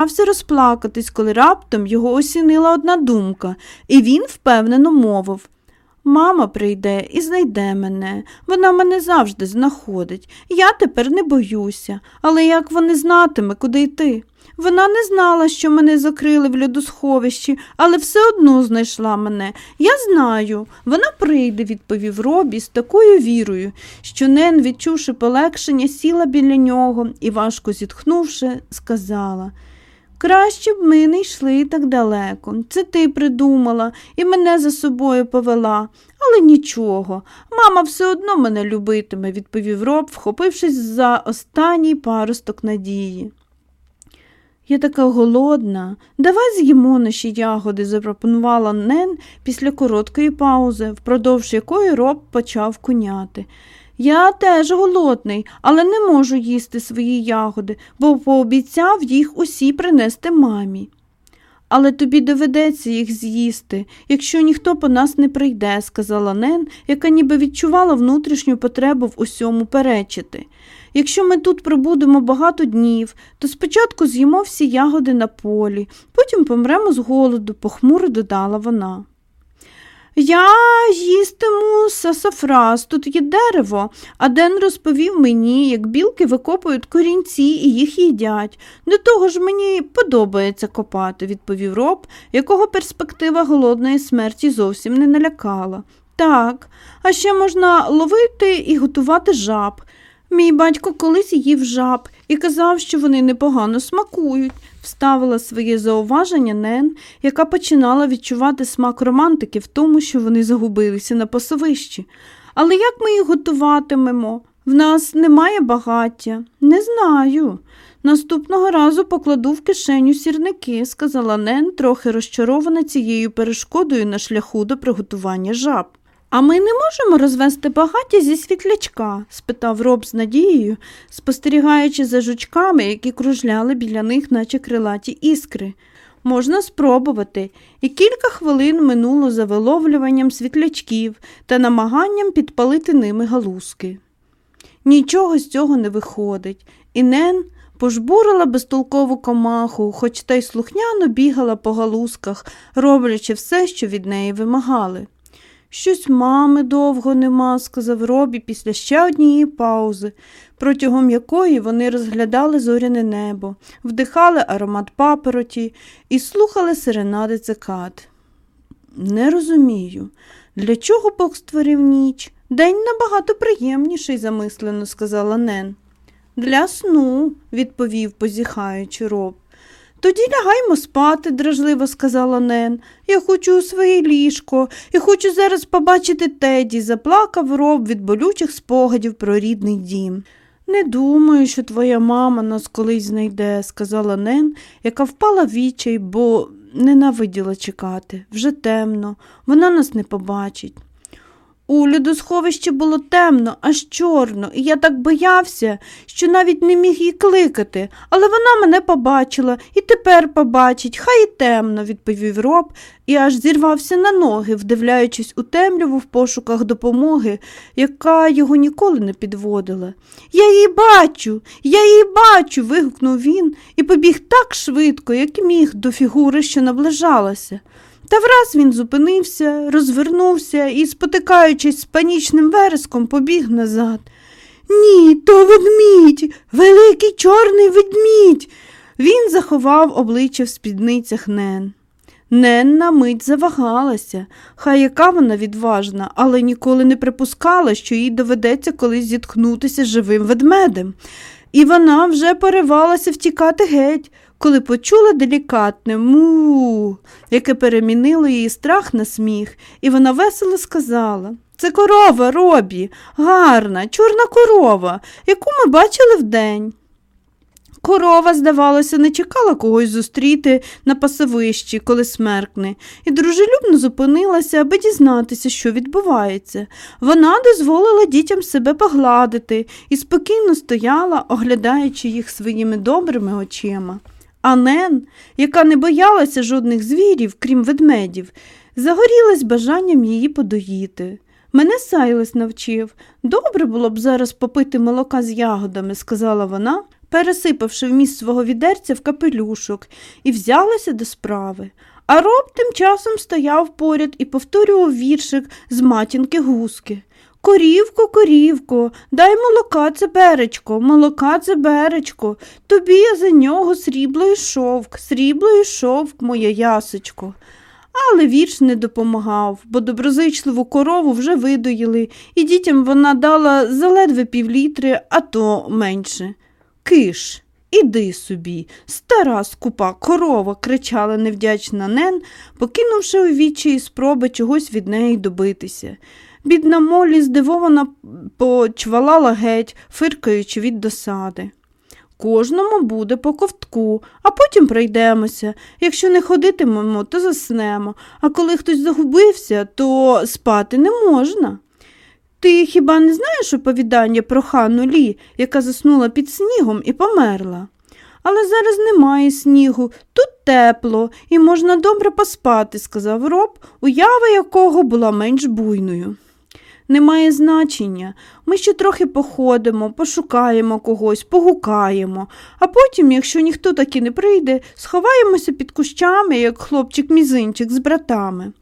Ався розплакатись, коли раптом його осінила одна думка, і він впевнено мовив Мама прийде і знайде мене. Вона мене завжди знаходить. Я тепер не боюся, але як вона знатиме, куди йти? Вона не знала, що мене закрили в льодосховищі, але все одно знайшла мене. Я знаю, вона прийде, відповів Робі з такою вірою, що Нен, відчувши полегшення, сіла біля нього і, важко зітхнувши, сказала Краще б ми не йшли так далеко. Це ти придумала і мене за собою повела. Але нічого, мама все одно мене любитиме, відповів роб, вхопившись за останній паросток надії. Я така голодна. Давай з'їмо наші ягоди, запропонувала Нен після короткої паузи, впродовж якої роб почав куняти. Я теж голодний, але не можу їсти свої ягоди, бо пообіцяв їх усі принести мамі. Але тобі доведеться їх з'їсти, якщо ніхто по нас не прийде, сказала Нен, яка ніби відчувала внутрішню потребу в усьому перечити. Якщо ми тут пробудемо багато днів, то спочатку з'їмо всі ягоди на полі, потім помремо з голоду, похмуро додала вона. Я їстиму сасафраз, тут є дерево, а Ден розповів мені, як білки викопують корінці і їх їдять. До того ж мені подобається копати, відповів роб, якого перспектива голодної смерті зовсім не налякала. Так, а ще можна ловити і готувати жаб. Мій батько колись їв жаб і казав, що вони непогано смакують, вставила своє зауваження Нен, яка починала відчувати смак романтики в тому, що вони загубилися на пасовищі. Але як ми їх готуватимемо? В нас немає багаття. Не знаю. Наступного разу покладу в кишеню сірники, сказала Нен, трохи розчарована цією перешкодою на шляху до приготування жаб. А ми не можемо розвести багаття зі світлячка? спитав роб з надією, спостерігаючи за жучками, які кружляли біля них, наче крилаті іскри. Можна спробувати, і кілька хвилин минуло за виловлюванням світлячків та намаганням підпалити ними галузки. Нічого з цього не виходить, і Нен пожбурила безтолкову комаху, хоч та й слухняно бігала по галузках, роблячи все, що від неї вимагали. Щось мами довго нема, сказав Робі після ще однієї паузи, протягом якої вони розглядали зоряне небо, вдихали аромат папороті і слухали серенади цикад. Не розумію, для чого Бог створив ніч? День набагато приємніший, замислено сказала Нен. Для сну, відповів, позіхаючи роб. Тоді лягаймо спати, дражливо сказала Нен. Я хочу у своє ліжко і хочу зараз побачити Теді, заплакав роб від болючих спогадів про рідний дім. Не думаю, що твоя мама нас колись знайде, сказала Нен, яка впала в відчай, бо ненавиділа чекати. Вже темно, вона нас не побачить. У льодосховищі було темно, аж чорно, і я так боявся, що навіть не міг її кликати, але вона мене побачила і тепер побачить, хай і темно, відповів роб і аж зірвався на ноги, вдивляючись у темряву в пошуках допомоги, яка його ніколи не підводила. Я її бачу, я її бачу. вигукнув він і побіг так швидко, як міг до фігури, що наближалася. Та враз він зупинився, розвернувся і, спотикаючись з панічним вереском, побіг назад. Ні, то ведмідь, великий чорний ведмідь. Він заховав обличчя в спідницях Нен. Нен на мить завагалася, хай яка вона відважна, але ніколи не припускала, що їй доведеться колись зіткнутися живим ведмедем. І вона вже поривалася втікати геть, коли почула делікатне му, яке перемінило її страх на сміх, і вона весело сказала Це корова, робі, гарна, чорна корова, яку ми бачили вдень. Корова, здавалося, не чекала когось зустріти на пасовищі, коли смеркне, і дружелюбно зупинилася, аби дізнатися, що відбувається. Вона дозволила дітям себе погладити і спокійно стояла, оглядаючи їх своїми добрими очима. А Нен, яка не боялася жодних звірів, крім ведмедів, загорілась бажанням її подоїти. Мене Сайлес навчив. Добре було б зараз попити молока з ягодами, сказала вона, пересипавши вміст свого відерця в капелюшок, і взялася до справи. А роб тим часом стояв поряд і повторював віршик з матінки гуски. Корівко, корівко, дай молока цеберечко, молока цеберечко, тобі я за нього срібло і шовк, срібло і шовк, моє ясочко. Але вірш не допомагав, бо доброзичливу корову вже видоїли, і дітям вона дала заледве півлітри, а то менше. Киш, іди собі, стара скупа корова, кричала невдячна Нен, покинувши у відчаї спроби чогось від неї добитися. Бідна Молі здивовано почвалала геть, фиркаючи від досади. Кожному буде по ковтку, а потім пройдемося. Якщо не ходитимемо, то заснемо, а коли хтось загубився, то спати не можна. Ти хіба не знаєш оповідання про хану Лі, яка заснула під снігом і померла? Але зараз немає снігу, тут тепло і можна добре поспати, сказав роб, уява якого була менш буйною. Немає значення. Ми ще трохи походимо, пошукаємо когось, погукаємо, а потім, якщо ніхто таки не прийде, сховаємося під кущами, як хлопчик-мізинчик з братами.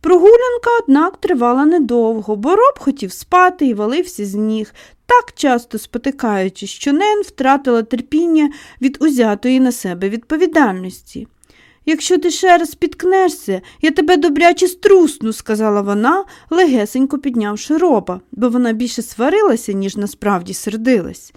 Прогулянка, однак, тривала недовго, бо роб хотів спати і валився з ніг, так часто спотикаючись, що Нен втратила терпіння від узятої на себе відповідальності. Якщо ти ще раз спіткнешся, я тебе добряче струсну, сказала вона, легесенько піднявши роба, бо вона більше сварилася, ніж насправді сердилась.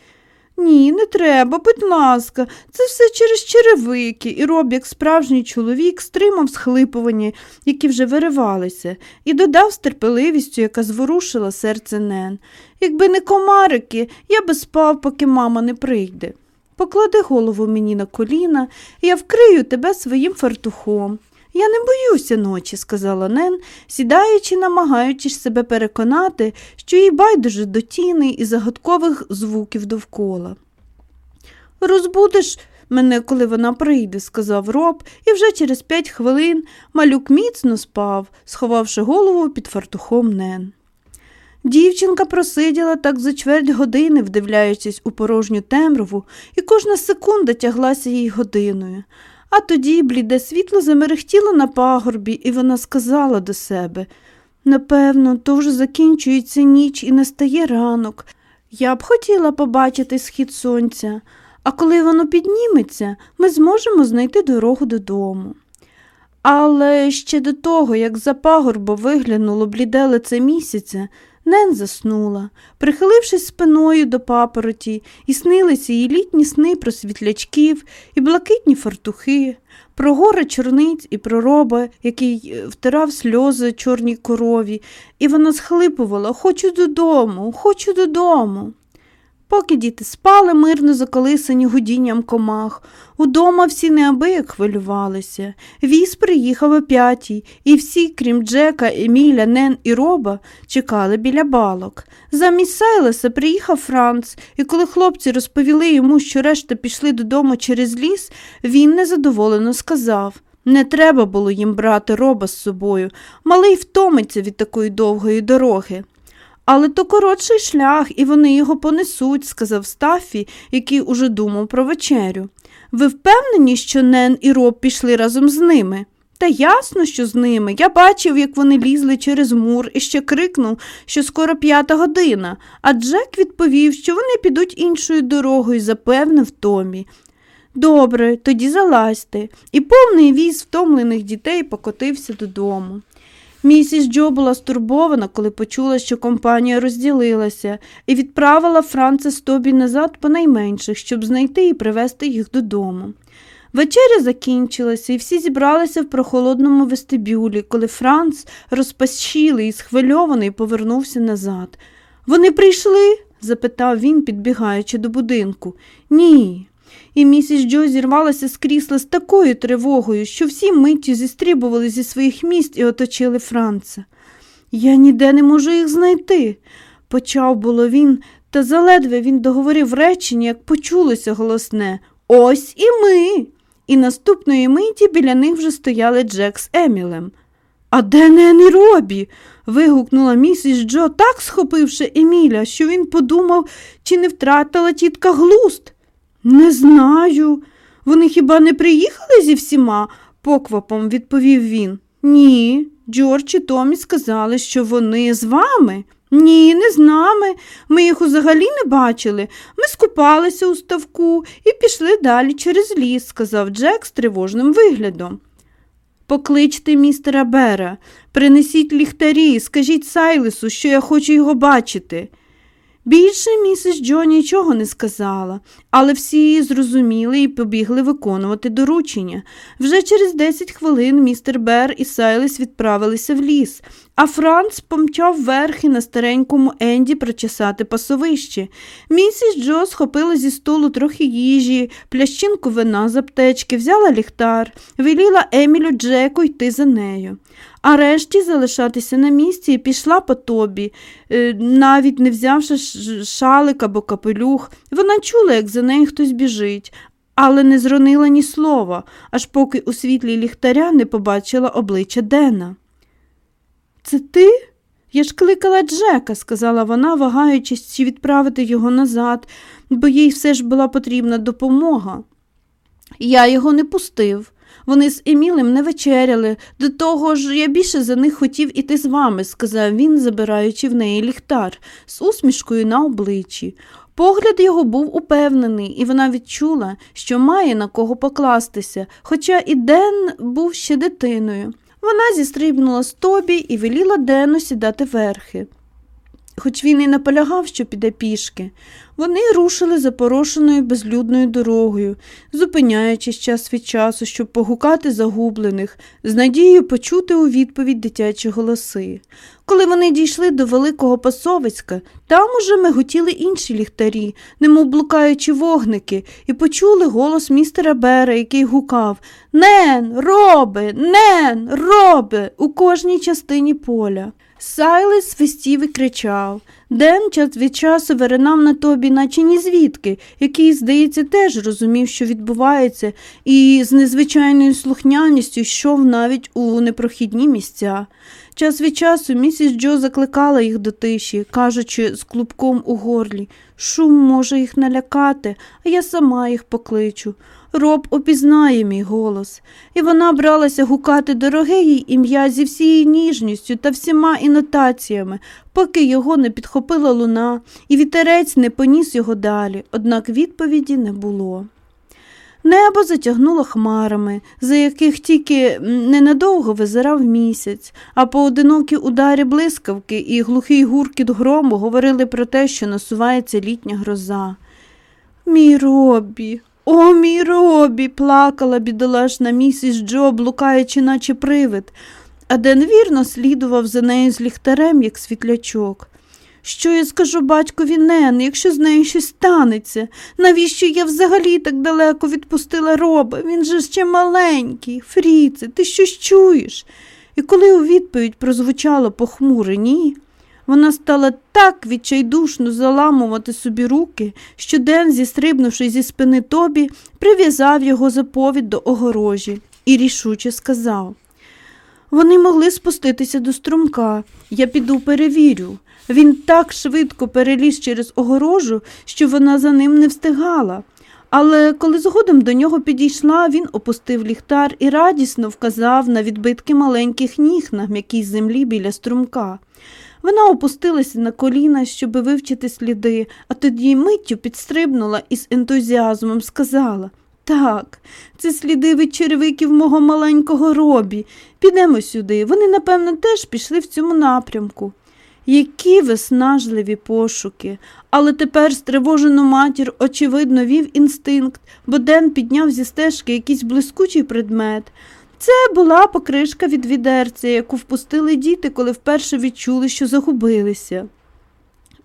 Ні, не треба, будь ласка, це все через черевики, і роб, як справжній чоловік, стримав схлипування, які вже виривалися, і додав з терпеливістю, яка зворушила серце Нен. Якби не комарики, я би спав, поки мама не прийде. Поклади голову мені на коліна, я вкрию тебе своїм фартухом. Я не боюся ночі, сказала Нен, сідаючи, намагаючись себе переконати, що їй байдуже до тіни і загадкових звуків довкола. Розбудеш мене, коли вона прийде, сказав роб, і вже через п'ять хвилин малюк міцно спав, сховавши голову під фартухом Нен. Дівчинка просиділа так за чверть години, вдивляючись у порожню темряву, і кожна секунда тяглася їй годиною. А тоді бліде світло замерехтіло на пагорбі, і вона сказала до себе напевно, то вже закінчується ніч і настає ранок. Я б хотіла побачити схід сонця, а коли воно підніметься, ми зможемо знайти дорогу додому. Але ще до того, як за пагорбо виглянуло бліде лице місяця, Нен заснула, прихилившись спиною до папороті, і снилися їй літні сни про світлячків і блакитні фартухи, про гори чорниць і про роба, який е, втирав сльози чорній корові, і вона схлипувала Хочу додому, хочу додому. Поки діти спали, мирно заколисані гудінням комах. Удома всі неабияк хвилювалися. Віз приїхав о п'ятій, і всі, крім Джека, Еміля, Нен і Роба, чекали біля балок. Замість Сайлеса приїхав Франц, і коли хлопці розповіли йому, що решта пішли додому через ліс, він незадоволено сказав не треба було їм брати роба з собою. Малий втомиться від такої довгої дороги. Але то коротший шлях, і вони його понесуть, сказав Стафі, який уже думав про вечерю. Ви впевнені, що Нен і Роб пішли разом з ними? Та ясно, що з ними. Я бачив, як вони лізли через мур і ще крикнув, що скоро п'ята година, а Джек відповів, що вони підуть іншою дорогою, запевнив Томі. Добре, тоді залазьте, і повний віз втомлених дітей покотився додому. Місіс Джо була стурбована, коли почула, що компанія розділилася, і відправила Франца з Тобі назад по найменших, щоб знайти і привезти їх додому. Вечеря закінчилася, і всі зібралися в прохолодному вестибюлі, коли Франц, розпащілий і схвильований, повернувся назад. Вони прийшли? запитав він, підбігаючи до будинку. Ні, і місіс Джо зірвалася з крісла з такою тривогою, що всі миттю зістрібували зі своїх міст і оточили Франца. Я ніде не можу їх знайти, почав було він, та заледве він договорив речення, як почулося голосне Ось і ми. І наступної миті біля них вже стояли Джек з Емілем. А де Нен Робі? вигукнула місіс Джо, так схопивши Еміля, що він подумав, чи не втратила тітка глуст. Не знаю. Вони хіба не приїхали зі всіма? поквапом відповів він. Ні, Джордж і Томі сказали, що вони з вами. Ні, не з нами. Ми їх взагалі не бачили. Ми скупалися у ставку і пішли далі через ліс, сказав Джек з тривожним виглядом. Покличте містера Бера, принесіть ліхтарі, скажіть Сайлесу, що я хочу його бачити. Більше місіс Джо нічого не сказала, але всі її зрозуміли і побігли виконувати доручення. Вже через 10 хвилин містер Бер і Сайлес відправилися в ліс, а Франц помчав верхи на старенькому Енді прочесати пасовище. Місіс Джо схопила зі столу трохи їжі, плящинку вина з аптечки, взяла ліхтар, веліла Емілю Джеку йти за нею. А решті залишатися на місці і пішла по тобі, е, навіть не взявши шалик або капелюх. Вона чула, як за нею хтось біжить, але не зронила ні слова, аж поки у світлі ліхтаря не побачила обличчя Дена. Це ти? Я ж кликала Джека, сказала вона, вагаючись, чи відправити його назад, бо їй все ж була потрібна допомога. Я його не пустив. Вони з Емілем не вечеряли. До того ж, я більше за них хотів іти з вами, сказав він, забираючи в неї ліхтар, з усмішкою на обличчі. Погляд його був упевнений, і вона відчула, що має на кого покластися, хоча і Ден був ще дитиною. Вона зістрибнула з тобі і веліла Дену сідати верхи. Хоч він і наполягав, що піде пішки, вони рушили запорошеною безлюдною дорогою, зупиняючись час від часу, щоб погукати загублених, з надією почути у відповідь дитячі голоси. Коли вони дійшли до великого пасовицька, там уже миготіли інші ліхтарі, немов блукаючи вогники, і почули голос містера Бера, який гукав Нен, робе, нен, робе у кожній частині поля. Сайлес свистів і кричав. Ден час від часу виринав на тобі, наче ні звідки, який, здається, теж розумів, що відбувається, і з незвичайною слухняністю йшов навіть у непрохідні місця. Час від часу місіс Джо закликала їх до тиші, кажучи з клубком у горлі Шум може їх налякати, а я сама їх покличу. Роб опізнає мій голос, і вона бралася гукати дороге їй ім'я зі всією ніжністю та всіма інотаціями, поки його не підхопила луна, і вітерець не поніс його далі, однак відповіді не було. Небо затягнуло хмарами, за яких тільки ненадовго визирав місяць, а поодинокі ударі блискавки і глухий гуркіт грому говорили про те, що насувається літня гроза. Мій робі, о, мій робі, плакала бідолашна місіс Джо, блукаючи, наче привид, а Ден вірно слідував за нею з ліхтарем, як світлячок. Що я скажу батькові Нен, якщо з нею щось станеться? Навіщо я взагалі так далеко відпустила роба? Він же ще маленький. Фріце, ти щось чуєш? І коли у відповідь прозвучало похмуре ні, вона стала так відчайдушно заламувати собі руки, що Ден, зістрибнувши зі спини тобі, прив'язав його за повід до огорожі і рішуче сказав Вони могли спуститися до струмка. Я піду перевірю. Він так швидко переліз через огорожу, що вона за ним не встигала. Але коли згодом до нього підійшла, він опустив ліхтар і радісно вказав на відбитки маленьких ніг на м'якій землі біля струмка. Вона опустилася на коліна, щоб вивчити сліди, а тоді миттю підстрибнула і з ентузіазмом сказала так, це сліди від черевиків мого маленького робі. Підемо сюди. Вони, напевно, теж пішли в цьому напрямку. Які виснажливі пошуки, але тепер стривожену матір, очевидно, вів інстинкт, бо Ден підняв зі стежки якийсь блискучий предмет. Це була покришка від відерця, яку впустили діти, коли вперше відчули, що загубилися.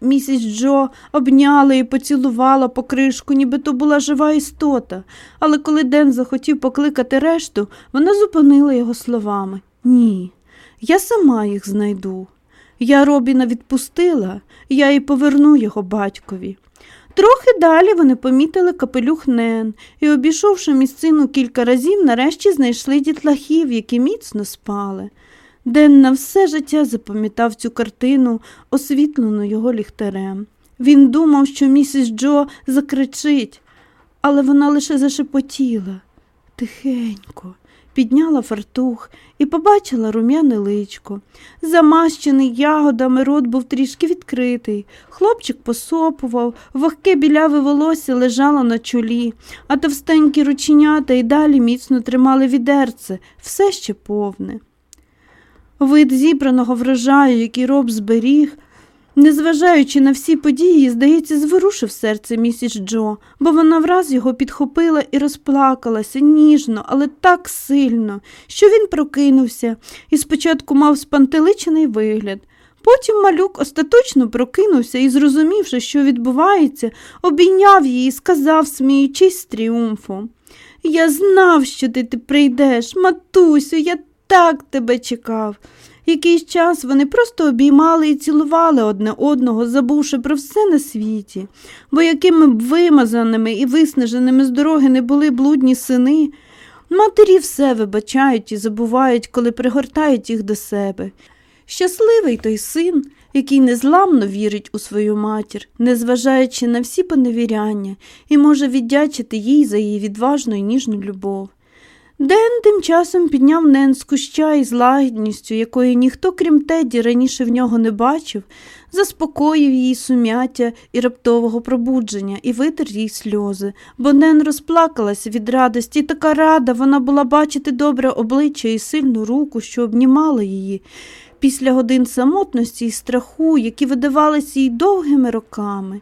Місіс Джо обняла і поцілувала покришку, ніби то була жива істота, але коли Ден захотів покликати решту, вона зупинила його словами Ні, я сама їх знайду. Я Робіна відпустила, я й поверну його батькові. Трохи далі вони помітили капелюх Нен і, обійшовши місцину кілька разів, нарешті знайшли дітлахів, які міцно спали. Ден на все життя запам'ятав цю картину, освітлену його ліхтарем. Він думав, що місіс Джо закричить, але вона лише зашепотіла. Тихенько, підняла фартух і побачила рум'яне личко. Замащений ягодами рот був трішки відкритий. Хлопчик посопував, вогке біляве волосся лежало на чолі, а товстенькі рученята й далі міцно тримали відерце, все ще повне. Вид зібраного врожаю, який роб зберіг, незважаючи на всі події, здається, зворушив серце місіс Джо, бо вона враз його підхопила і розплакалася ніжно, але так сильно, що він прокинувся і спочатку мав спантеличений вигляд. Потім малюк остаточно прокинувся і, зрозумівши, що відбувається, обійняв її і сказав, сміючись з тріумфом. Я знав, що ти, ти прийдеш, матусю, я так тебе чекав. Якийсь час вони просто обіймали і цілували одне одного, забувши про все на світі, бо якими б вимазаними і виснаженими з дороги не були блудні сини, матері все вибачають і забувають, коли пригортають їх до себе. Щасливий той син, який незламно вірить у свою матір, незважаючи на всі поневіряння, і може віддячити їй за її відважну і ніжну любов. Ден тим часом підняв Нен з куща із лагідністю, якої ніхто, крім Теді, раніше в нього не бачив, заспокоїв її сум'яття і раптового пробудження і витер їй сльози, бо Нен розплакалася від радості, і така рада вона була бачити добре обличчя і сильну руку, що обнімала її. Після годин самотності і страху, які видавалися їй довгими роками.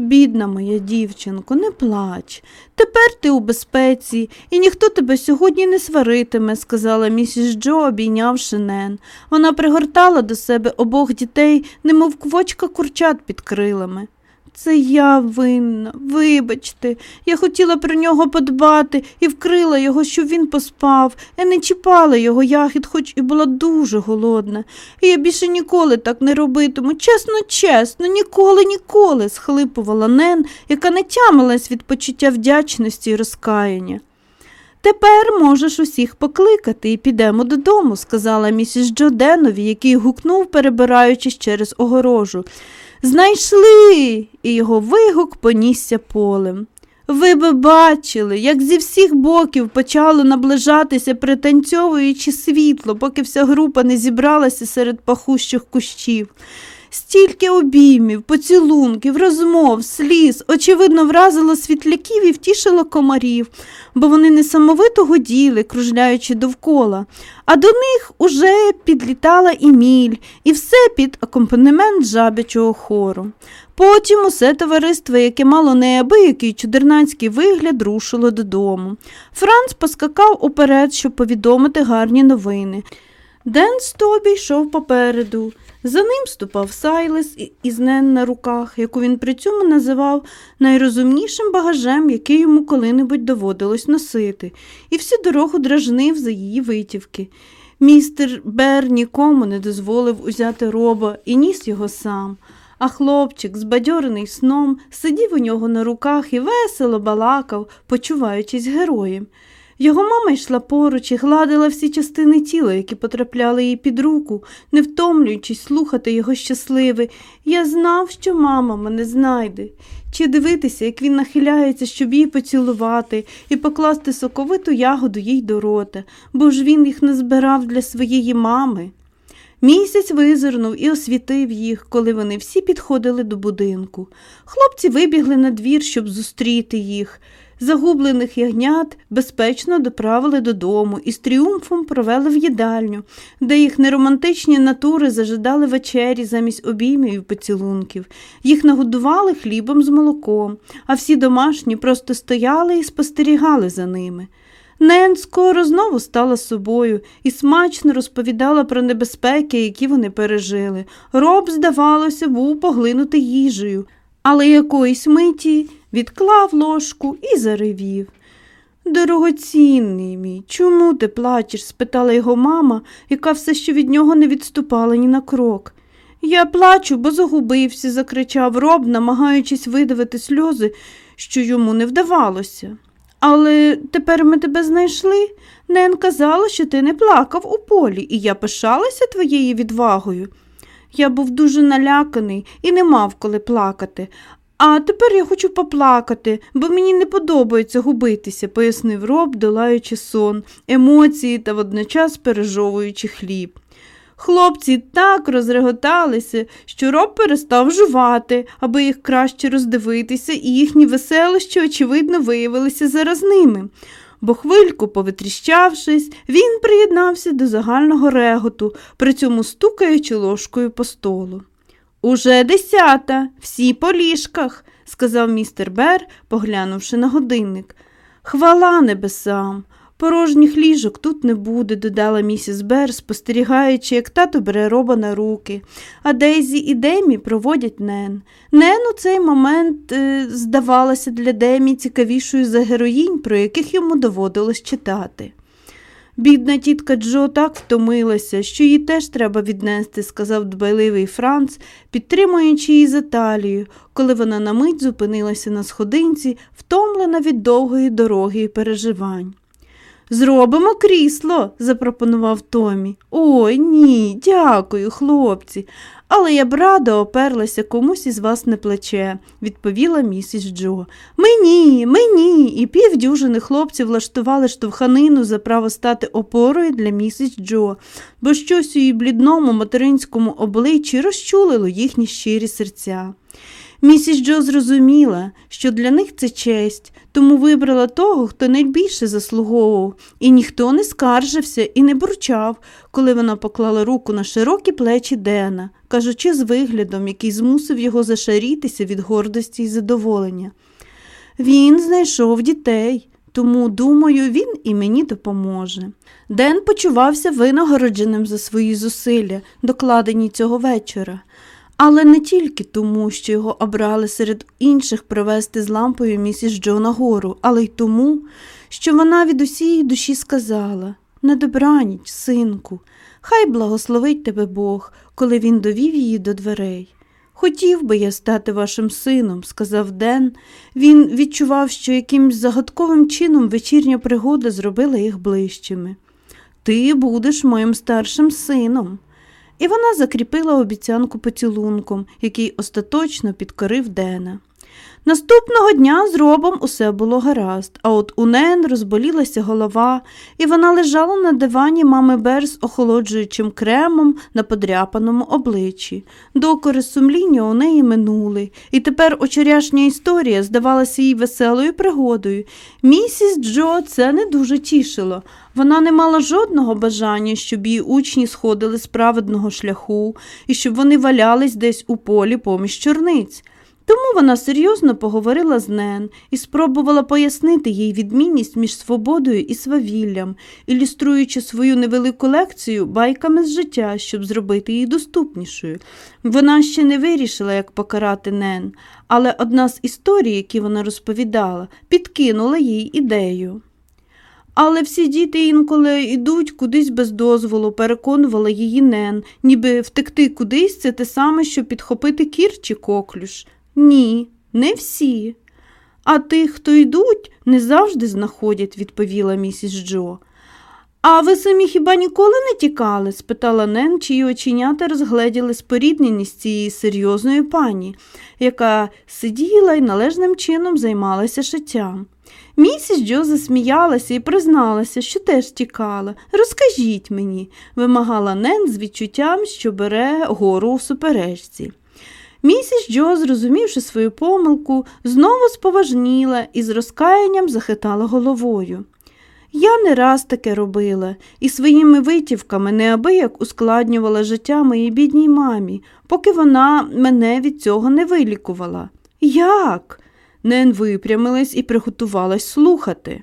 Бідна моя дівчинко, не плач. Тепер ти у безпеці, і ніхто тебе сьогодні не сваритиме, сказала місіс Джо, обійнявши Нен. Вона пригортала до себе обох дітей, немов квочка курчат під крилами. Це я винна, вибачте, я хотіла про нього подбати і вкрила його, щоб він поспав. Я не чіпала його ягід, хоч і була дуже голодна. І я більше ніколи так не робитиму. Чесно, чесно, ніколи, ніколи, схлипувала Нен, яка не тямилась від почуття вдячності і розкаяння. Тепер можеш усіх покликати і підемо додому, сказала місіс Джоденові, який гукнув, перебираючись через огорожу. Знайшли. І його вигук понісся полем. Ви би бачили, як зі всіх боків почало наближатися, пританцьовуючи світло, поки вся група не зібралася серед пахущих кущів. Стільки обіймів, поцілунків, розмов, сліз, очевидно, вразило світляків і втішило комарів, бо вони несамовито годіли, кружляючи довкола, а до них уже підлітала і міль, і все під акомпанемент жабячого хору. Потім усе товариство, яке мало неабиякий чудернацький вигляд, рушило додому. Франц поскакав уперед, щоб повідомити гарні новини. Ден Стобі йшов попереду. За ним ступав Сайлес із Нен на руках, яку він при цьому називав найрозумнішим багажем, який йому коли-небудь доводилось носити, і всю дорогу дражнив за її витівки. Містер Бер нікому не дозволив узяти роба і ніс його сам. А хлопчик, збадьорений сном, сидів у нього на руках і весело балакав, почуваючись героєм. Його мама йшла поруч і гладила всі частини тіла, які потрапляли їй під руку, не втомлюючись слухати його щасливий. Я знав, що мама мене знайде, чи дивитися, як він нахиляється, щоб її поцілувати і покласти соковиту ягоду їй до рота, бо ж він їх не збирав для своєї мами. Місяць визирнув і освітив їх, коли вони всі підходили до будинку. Хлопці вибігли на двір, щоб зустріти їх. Загублених ягнят безпечно доправили додому і з тріумфом провели в їдальню, де їх неромантичні натури зажидали вечері замість обіймів і поцілунків. Їх нагодували хлібом з молоком, а всі домашні просто стояли і спостерігали за ними. Нен скоро знову стала собою і смачно розповідала про небезпеки, які вони пережили. Роб, здавалося, був поглинутий їжею, але якоїсь миті відклав ложку і заревів. Дорогоцінний мій, чому ти плачеш? спитала його мама, яка все ще від нього не відступала ні на крок. Я плачу, бо загубився, закричав роб, намагаючись видавити сльози, що йому не вдавалося. Але тепер ми тебе знайшли. Нен казала, що ти не плакав у полі, і я пишалася твоєю відвагою. Я був дуже наляканий і не мав коли плакати, А тепер я хочу поплакати, бо мені не подобається губитися, пояснив роб, долаючи сон, емоції та водночас пережовуючи хліб. Хлопці так розреготалися, що роб перестав жувати, аби їх краще роздивитися, і їхні веселощі, очевидно, виявилися заразними. Бо хвильку, повитріщавшись, він приєднався до загального реготу, при цьому стукаючи ложкою по столу. Уже десята, всі по ліжках, сказав містер Бер, поглянувши на годинник. Хвала небесам. Порожніх ліжок тут не буде, додала місіс Бер, спостерігаючи, як тато бере роба на руки, а Дейзі і Демі проводять Нен. Нен у цей момент е, здавалася для Демі цікавішою за героїнь, про яких йому доводилось читати. Бідна тітка Джо так втомилася, що її теж треба віднести, сказав дбайливий Франц, підтримуючи її за талію, коли вона на мить зупинилася на сходинці, втомлена від довгої дороги і переживань. Зробимо крісло, запропонував Томі. Ой ні, дякую, хлопці. Але я б рада оперлася комусь із вас на плече, відповіла місіс Джо. Мені, мені, і півдюжини хлопців влаштували штовханину за право стати опорою для місіс Джо, бо щось у її блідному материнському обличчі розчулило їхні щирі серця. Місіс Джо зрозуміла, що для них це честь, тому вибрала того, хто найбільше заслуговував, і ніхто не скаржився і не бурчав, коли вона поклала руку на широкі плечі Дена, кажучи з виглядом, який змусив його зашарітися від гордості і задоволення. Він знайшов дітей. Тому, думаю, він і мені допоможе. Ден почувався винагородженим за свої зусилля, докладені цього вечора але не тільки тому, що його обрали серед інших провести з лампою місіс Джо на гору, але й тому, що вона від усієї душі сказала на добраніч, синку, хай благословить тебе Бог, коли він довів її до дверей. Хотів би я стати вашим сином, сказав Ден. Він відчував, що якимсь загадковим чином вечірня пригода зробила їх ближчими. Ти будеш моїм старшим сином і вона закріпила обіцянку поцілунком, який остаточно підкорив Дена. Наступного дня з робом усе було гаразд, а от у Нен розболілася голова, і вона лежала на дивані мами Бер з охолоджуючим кремом на подряпаному обличчі. Докори сумління у неї минули, і тепер очеряшня історія здавалася їй веселою пригодою. Місіс Джо це не дуже тішило. Вона не мала жодного бажання, щоб її учні сходили з праведного шляху і щоб вони валялись десь у полі поміж чорниць. Тому вона серйозно поговорила з Нен і спробувала пояснити їй відмінність між свободою і свавіллям, ілюструючи свою невелику лекцію байками з життя, щоб зробити її доступнішою. Вона ще не вирішила, як покарати Нен, але одна з історій, які вона розповідала, підкинула їй ідею. Але всі діти інколи йдуть кудись без дозволу, переконувала її Нен, ніби втекти кудись це те саме, що підхопити кір чи коклюш. Ні, не всі. А тих, хто йдуть, не завжди знаходять, відповіла місіс Джо. А ви самі хіба ніколи не тікали? спитала Нен, чиї оченята розгледіли спорідненість цієї серйозної пані, яка сиділа і належним чином займалася шиттям. Місіс Джо засміялася і призналася, що теж тікала. Розкажіть мені, вимагала Нен з відчуттям, що бере гору у суперечці. Місіс Джо, зрозумівши свою помилку, знову споважніла і з розкаянням захитала головою. Я не раз таке робила і своїми витівками неабияк ускладнювала життя моїй бідній мамі, поки вона мене від цього не вилікувала. Як? Нен випрямилась і приготувалась слухати.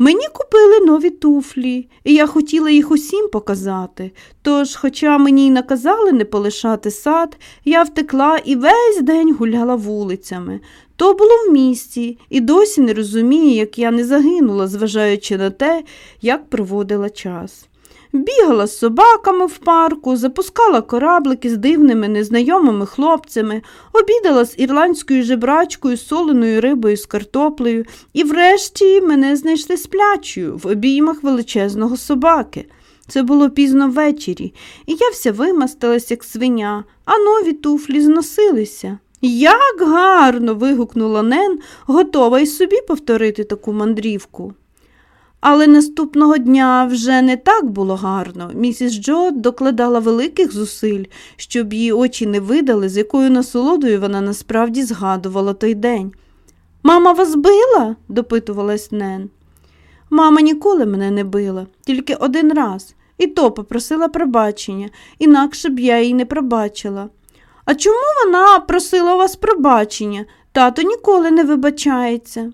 Мені купили нові туфлі, і я хотіла їх усім показати. Тож, хоча мені й наказали не полишати сад, я втекла і весь день гуляла вулицями. То було в місті, і досі не розумію, як я не загинула, зважаючи на те, як проводила час. Бігала з собаками в парку, запускала кораблики з дивними незнайомими хлопцями, обідала з ірландською жебрачкою, соленою рибою з картоплею, і врешті мене знайшли сплячою в обіймах величезного собаки. Це було пізно ввечері, і я вся вимастилась, як свиня, а нові туфлі зносилися. Як гарно. вигукнула Нен, готова й собі повторити таку мандрівку. Але наступного дня вже не так було гарно. Місіс Джо докладала великих зусиль, щоб її очі не видали, з якою насолодою вона насправді згадувала той день. Мама вас била? допитувалась Нен. Мама ніколи мене не била, тільки один раз, і то попросила пробачення, інакше б я їй не пробачила. А чому вона просила у вас пробачення? Тато ніколи не вибачається.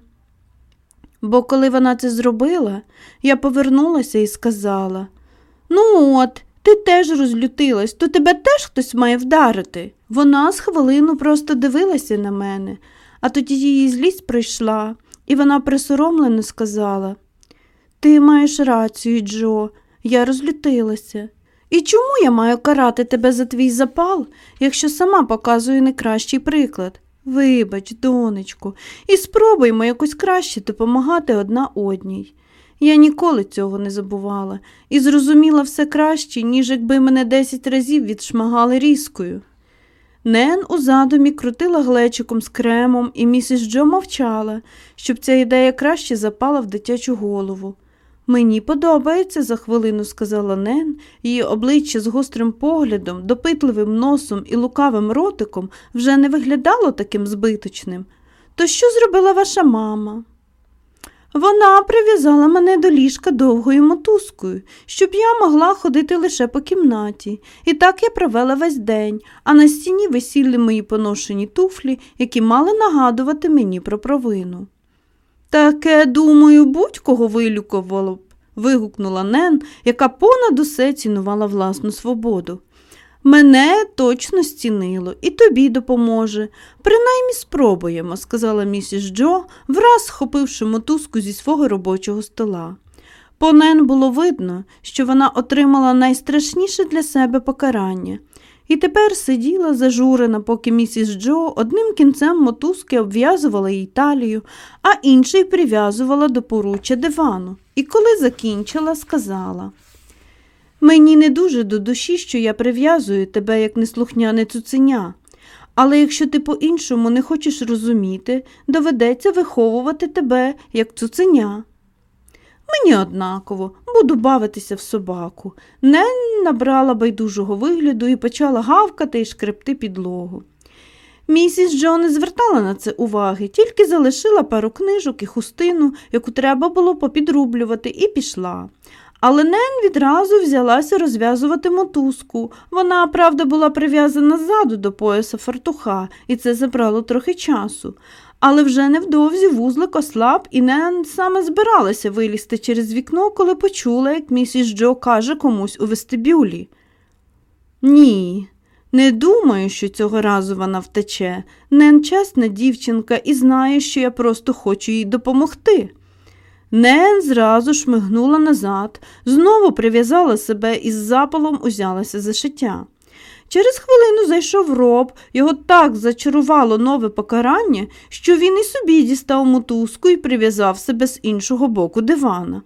Бо коли вона це зробила, я повернулася і сказала Ну, от, ти теж розлютилась, то тебе теж хтось має вдарити. Вона з хвилину просто дивилася на мене, а тоді її злість прийшла, і вона присоромлено сказала Ти маєш рацію, Джо, я розлютилася. І чому я маю карати тебе за твій запал, якщо сама показую не кращий приклад? Вибач, донечку, і спробуймо якось краще допомагати одна одній. Я ніколи цього не забувала і зрозуміла все краще, ніж якби мене десять разів відшмагали різкою. Нен у задумі крутила глечиком з кремом, і місіс Джо мовчала, щоб ця ідея краще запала в дитячу голову. Мені подобається, за хвилину сказала Нен, її обличчя з гострим поглядом, допитливим носом і лукавим ротиком вже не виглядало таким збиточним. То що зробила ваша мама? Вона прив'язала мене до ліжка довгою мотузкою, щоб я могла ходити лише по кімнаті. І так я провела весь день, а на стіні висіли мої поношені туфлі, які мали нагадувати мені про провину. Таке, думаю, будь-кого вилюкувало б, вигукнула Нен, яка понад усе цінувала власну свободу. Мене точно стінило і тобі допоможе. Принаймні спробуємо, сказала місіс Джо, враз схопивши мотузку зі свого робочого стола. По Нен було видно, що вона отримала найстрашніше для себе покарання і тепер сиділа зажурена, поки місіс Джо одним кінцем мотузки обв'язувала їй талію, а інший прив'язувала до поруччя дивану. І коли закінчила, сказала Мені не дуже до душі, що я прив'язую тебе як неслухняне цуценя. Але якщо ти по-іншому не хочеш розуміти, доведеться виховувати тебе як цуценя. Мені однаково, буду бавитися в собаку. Не набрала байдужого вигляду і почала гавкати і шкребти підлогу. Місіс Джо не звертала на це уваги, тільки залишила пару книжок і хустину, яку треба було попідрублювати, і пішла. Але Нен відразу взялася розв'язувати мотузку. Вона, правда, була прив'язана ззаду до пояса фартуха, і це забрало трохи часу. Але вже невдовзі вузлик ослаб і не саме збиралася вилізти через вікно, коли почула, як місіс Джо каже комусь у вестибюлі. Ні, не думаю, що цього разу вона втече. Нен чесна дівчинка і знає, що я просто хочу їй допомогти. Нен зразу шмигнула назад, знову прив'язала себе і з запалом узялася за шиття. Через хвилину зайшов роб, його так зачарувало нове покарання, що він і собі дістав мотузку і прив'язав себе з іншого боку дивана.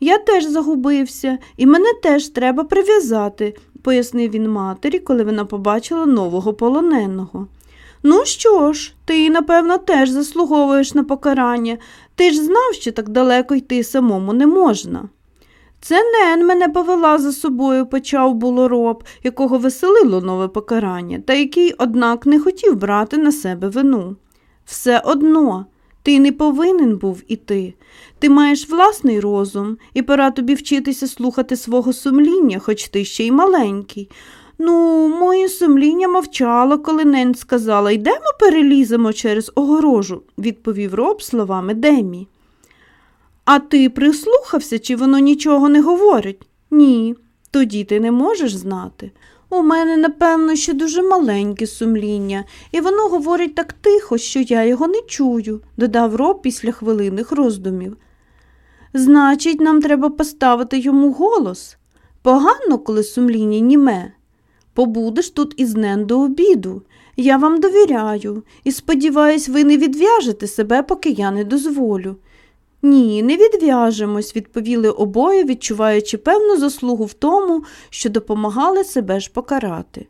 Я теж загубився, і мене теж треба прив'язати, пояснив він матері, коли вона побачила нового полоненого. Ну що ж, ти, напевно, теж заслуговуєш на покарання. Ти ж знав, що так далеко йти самому не можна. Це Нен мене повела за собою, почав було роб, якого веселило нове покарання, та який, однак, не хотів брати на себе вину. Все одно, ти не повинен був іти. Ти маєш власний розум, і пора тобі вчитися слухати свого сумління, хоч ти ще й маленький. Ну, моє сумління мовчало, коли Нен сказала йдемо переліземо через огорожу, відповів роб словами Демі. А ти прислухався, чи воно нічого не говорить? Ні, тоді ти не можеш знати. У мене, напевно, ще дуже маленьке сумління, і воно говорить так тихо, що я його не чую, додав роб після хвилинних роздумів. Значить, нам треба поставити йому голос. Погано, коли сумління німе. Побудеш тут із Нен до обіду. Я вам довіряю і сподіваюсь, ви не відв'яжете себе, поки я не дозволю. Ні, не відв'яжемось, відповіли обоє, відчуваючи певну заслугу в тому, що допомагали себе ж покарати.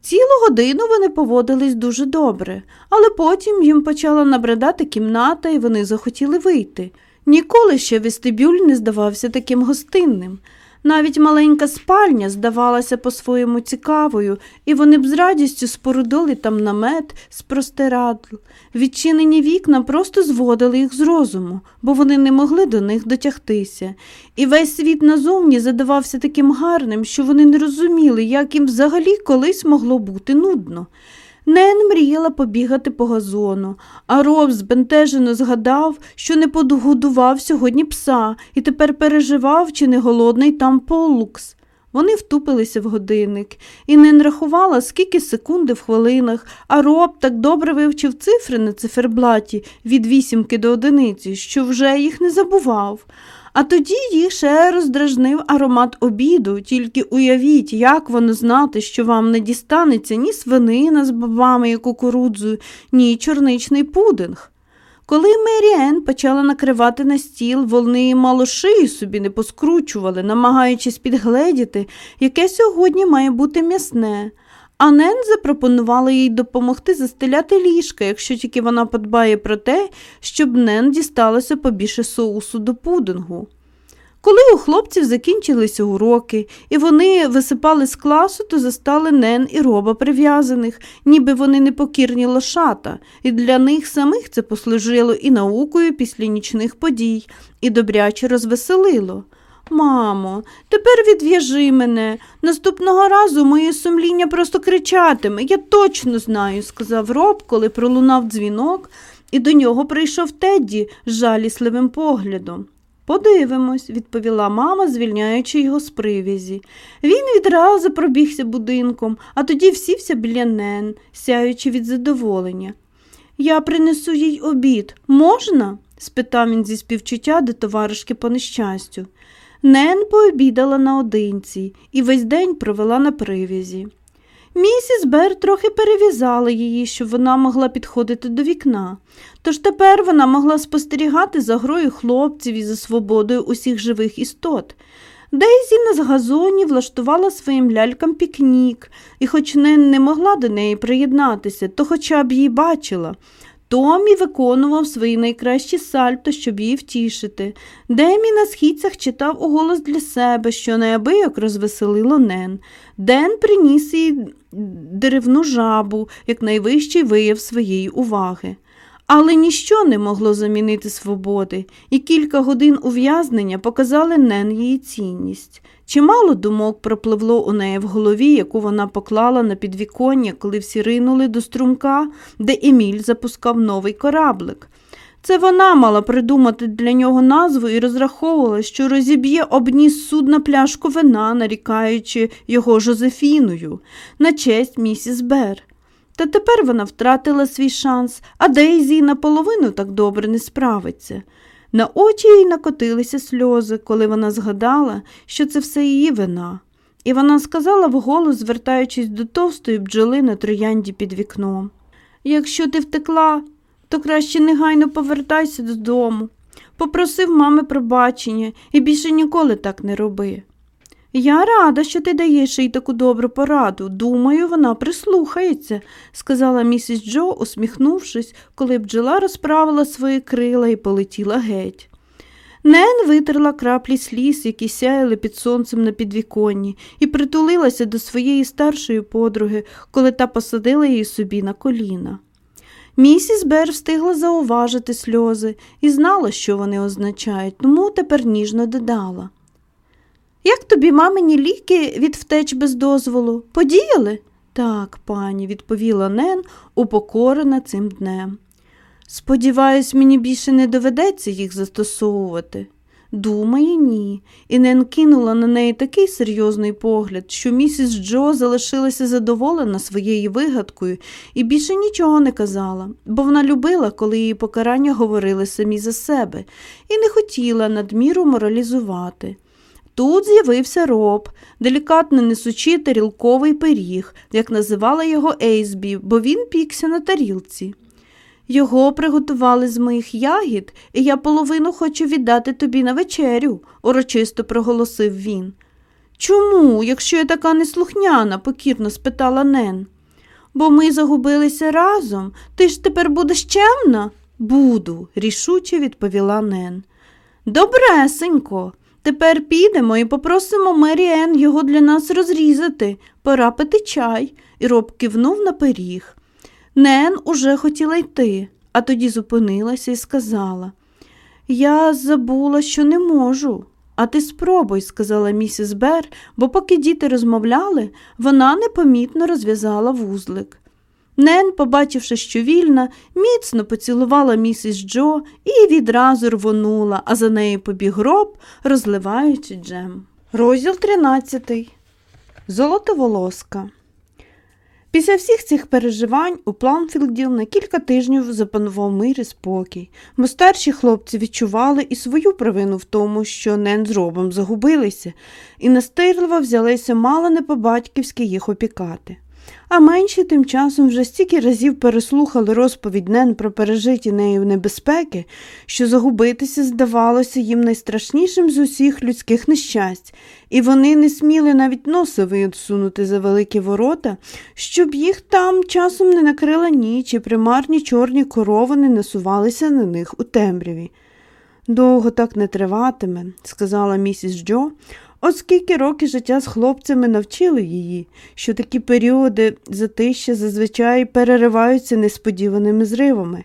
Цілу годину вони поводились дуже добре, але потім їм почала набридати кімната, і вони захотіли вийти. Ніколи ще вестибюль не здавався таким гостинним. Навіть маленька спальня здавалася по-своєму цікавою, і вони б з радістю спорудили там намет з простирадл. Відчинені вікна просто зводили їх з розуму, бо вони не могли до них дотягтися. І весь світ назовні задавався таким гарним, що вони не розуміли, як їм взагалі колись могло бути нудно. Нен мріяла побігати по газону, а Роб збентежено згадав, що не подогодував сьогодні пса і тепер переживав, чи не голодний там полукс. Вони втупилися в годинник, і не рахувала, скільки секунди в хвилинах, а Роб так добре вивчив цифри на циферблаті від вісімки до одиниці, що вже їх не забував. А тоді їх ще роздражнив аромат обіду, тільки уявіть, як воно знати, що вам не дістанеться ні свинина з бабами і кукурудзою, ні чорничний пудинг. Коли Меріен почала накривати на стіл, вони мало шию собі не поскручували, намагаючись підгледіти, яке сьогодні має бути м'ясне. А Нен запропонувала їй допомогти застеляти ліжка, якщо тільки вона подбає про те, щоб Нен дісталося побільше соусу до пудингу. Коли у хлопців закінчилися уроки, і вони висипали з класу, то застали Нен і роба прив'язаних, ніби вони непокірні лошата, і для них самих це послужило і наукою після нічних подій, і добряче розвеселило. Мамо, тепер відв'яжи мене. Наступного разу моє сумління просто кричатиме. Я точно знаю, сказав роб, коли пролунав дзвінок, і до нього прийшов Тедді з жалісливим поглядом. Подивимось, відповіла мама, звільняючи його з привязі. Він відразу пробігся будинком, а тоді всівся біля нен, сяючи від задоволення. Я принесу їй обід. Можна? спитав він зі співчуття до товаришки по нещастю. Нен пообідала наодинці і весь день провела на привязі. Місіс Бер трохи перев'язала її, щоб вона могла підходити до вікна, тож тепер вона могла спостерігати за грою хлопців і за свободою усіх живих істот. Дейзі на газоні влаштувала своїм лялькам пікнік, і, хоч Нен не могла до неї приєднатися, то хоча б її бачила. Томі виконував свої найкращі сальто, щоб її втішити. Демі на східцях читав уголос для себе, що неабияк розвеселило Нен. Ден приніс їй деревну жабу, як найвищий вияв своєї уваги. Але ніщо не могло замінити свободи, і кілька годин ув'язнення показали Нен її цінність. Чимало думок пропливло у неї в голові, яку вона поклала на підвіконня, коли всі ринули до струмка, де Еміль запускав новий кораблик. Це вона мала придумати для нього назву і розраховувала, що розіб'є обніс судна пляшку вина, нарікаючи його Жозефіною, на честь місіс Бер. Та тепер вона втратила свій шанс, а Дейзі наполовину так добре не справиться. На очі їй накотилися сльози, коли вона згадала, що це все її вина. І вона сказала вголос, звертаючись до товстої бджоли на троянді під вікном. Якщо ти втекла, то краще негайно повертайся додому. Попросив мами пробачення і більше ніколи так не роби. Я рада, що ти даєш їй таку добру пораду. Думаю, вона прислухається, сказала місіс Джо, усміхнувшись, коли бджола розправила свої крила і полетіла геть. Нен витерла краплі сліз, які сяяли під сонцем на підвіконні, і притулилася до своєї старшої подруги, коли та посадила її собі на коліна. Місіс Бер встигла зауважити сльози і знала, що вони означають, тому тепер ніжно додала. Як тобі мамині ліки від втеч без дозволу? Подіяли? Так, пані, відповіла Нен, упокорена цим днем. Сподіваюсь, мені більше не доведеться їх застосовувати. Думає, ні, і Нен кинула на неї такий серйозний погляд, що місіс Джо залишилася задоволена своєю вигадкою і більше нічого не казала, бо вона любила, коли її покарання говорили самі за себе, і не хотіла надміру моралізувати. Тут з'явився роб, делікатно несучи тарілковий пиріг, як називала його Ейсбі, бо він пікся на тарілці. Його приготували з моїх ягід, і я половину хочу віддати тобі на вечерю, урочисто проголосив він. Чому, якщо я така неслухняна? покірно спитала Нен. Бо ми загубилися разом. Ти ж тепер будеш чемна? Буду, рішуче відповіла Нен. Добресенько. Тепер підемо і попросимо Мері Енн його для нас розрізати, пора пити чай, і роб кивнув на пиріг. Нен уже хотіла йти, а тоді зупинилася і сказала Я забула, що не можу. А ти спробуй, сказала місіс Бер, бо поки діти розмовляли, вона непомітно розв'язала вузлик. Нен, побачивши, що вільна, міцно поцілувала місіс Джо і відразу рвонула, а за нею побіг гроб, розливаючи джем. Розділ 13. Золотоволоска. Після всіх цих переживань у Пламфілді на кілька тижнів запанував мир і спокій, бо старші хлопці відчували і свою провину в тому, що Нен з робом загубилися, і настирливо взялися мало не по-батьківськи їх опікати. А менші тим часом вже стільки разів переслухали розповідь Нен про пережиті нею небезпеки, що загубитися здавалося їм найстрашнішим з усіх людських нещасть, і вони не сміли навіть носа висунути за великі ворота, щоб їх там часом не накрила ніч і примарні чорні корови не насувалися на них у темряві. Довго так не триватиме, сказала місіс Джо, Оскільки роки життя з хлопцями навчили її, що такі періоди затища зазвичай перериваються несподіваними зривами.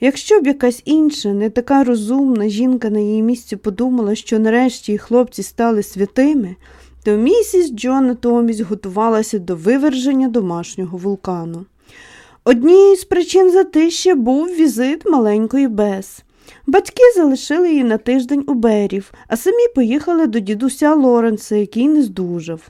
Якщо б якась інша, не така розумна жінка на її місці подумала, що нарешті хлопці стали святими, то місіс Джо натомість готувалася до виверження домашнього вулкану. Однією з причин затища був візит маленької Бес. Батьки залишили її на тиждень у берів, а самі поїхали до дідуся Лоренса, який не здужав.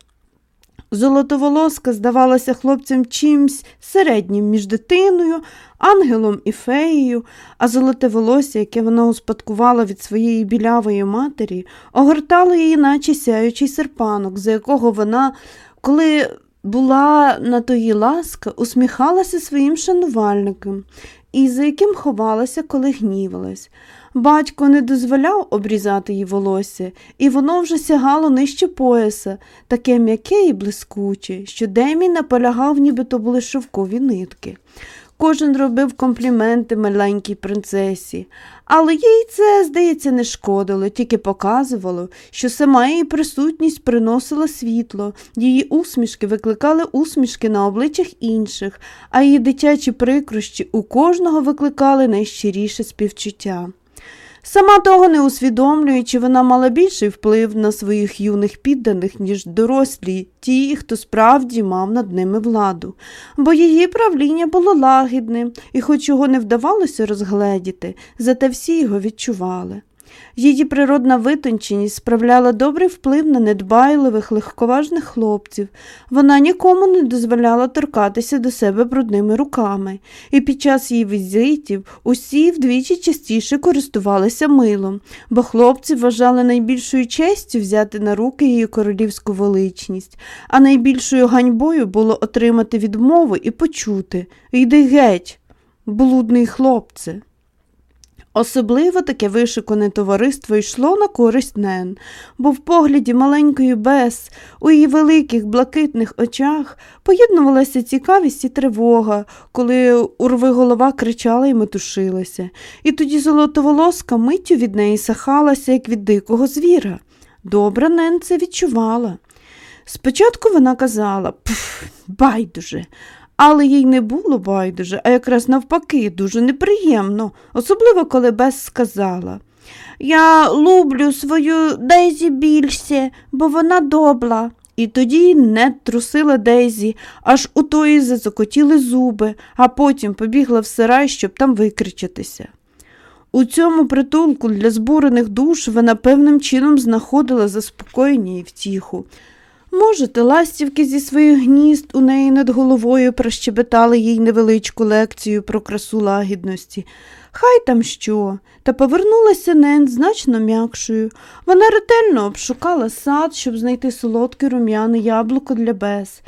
Золотоволоска здавалася хлопцям чимсь середнім між дитиною, ангелом і феєю, а золоте волосся, яке вона успадкувала від своєї білявої матері, огортало її, наче сяючий серпанок, за якого вона, коли була на тої ласка, усміхалася своїм шанувальникам і за яким ховалася, коли гнівалась. Батько не дозволяв обрізати їй волосся, і воно вже сягало нижче пояса, таке м'яке і блискуче, що Демі наполягав, ніби то були шовкові нитки. Кожен робив компліменти маленькій принцесі, але їй це, здається, не шкодило, тільки показувало, що сама її присутність приносила світло, її усмішки викликали усмішки на обличчях інших, а її дитячі прикрощі у кожного викликали найщиріше співчуття. Сама того не усвідомлюючи, вона мала більший вплив на своїх юних підданих, ніж дорослі, ті, хто справді мав над ними владу, бо її правління було лагідним, і хоч його не вдавалося розгледіти, зате всі його відчували. Її природна витонченість справляла добрий вплив на недбайливих, легковажних хлопців. Вона нікому не дозволяла торкатися до себе брудними руками, і під час її візитів усі вдвічі частіше користувалися милом, бо хлопці вважали найбільшою честю взяти на руки її королівську величність, а найбільшою ганьбою було отримати відмову і почути Йди геть, блудний хлопце. Особливо таке вишикане товариство йшло на користь Нен, бо в погляді маленької Бес, у її великих блакитних очах поєднувалася цікавість і тривога, коли урвиголова кричала і метушилася, і тоді золотоволоска миттю від неї сахалася, як від дикого звіра. Добре Нен це відчувала. Спочатку вона казала Пф, байдуже, але їй не було байдуже, а якраз навпаки, дуже неприємно, особливо коли Бес сказала. Я люблю свою Дейзі більше, бо вона добла. І тоді не трусила Дейзі, аж у тої зазокотіли зуби, а потім побігла в сарай, щоб там викричатися. У цьому притулку для збурених душ вона певним чином знаходила заспокоєння і втіху. Можете, ластівки зі своїх гнізд у неї над головою прощебетали їй невеличку лекцію про красу лагідності. Хай там що, та повернулася Нен значно м'якшою. Вона ретельно обшукала сад, щоб знайти солодке рум'яне яблуко для Бес.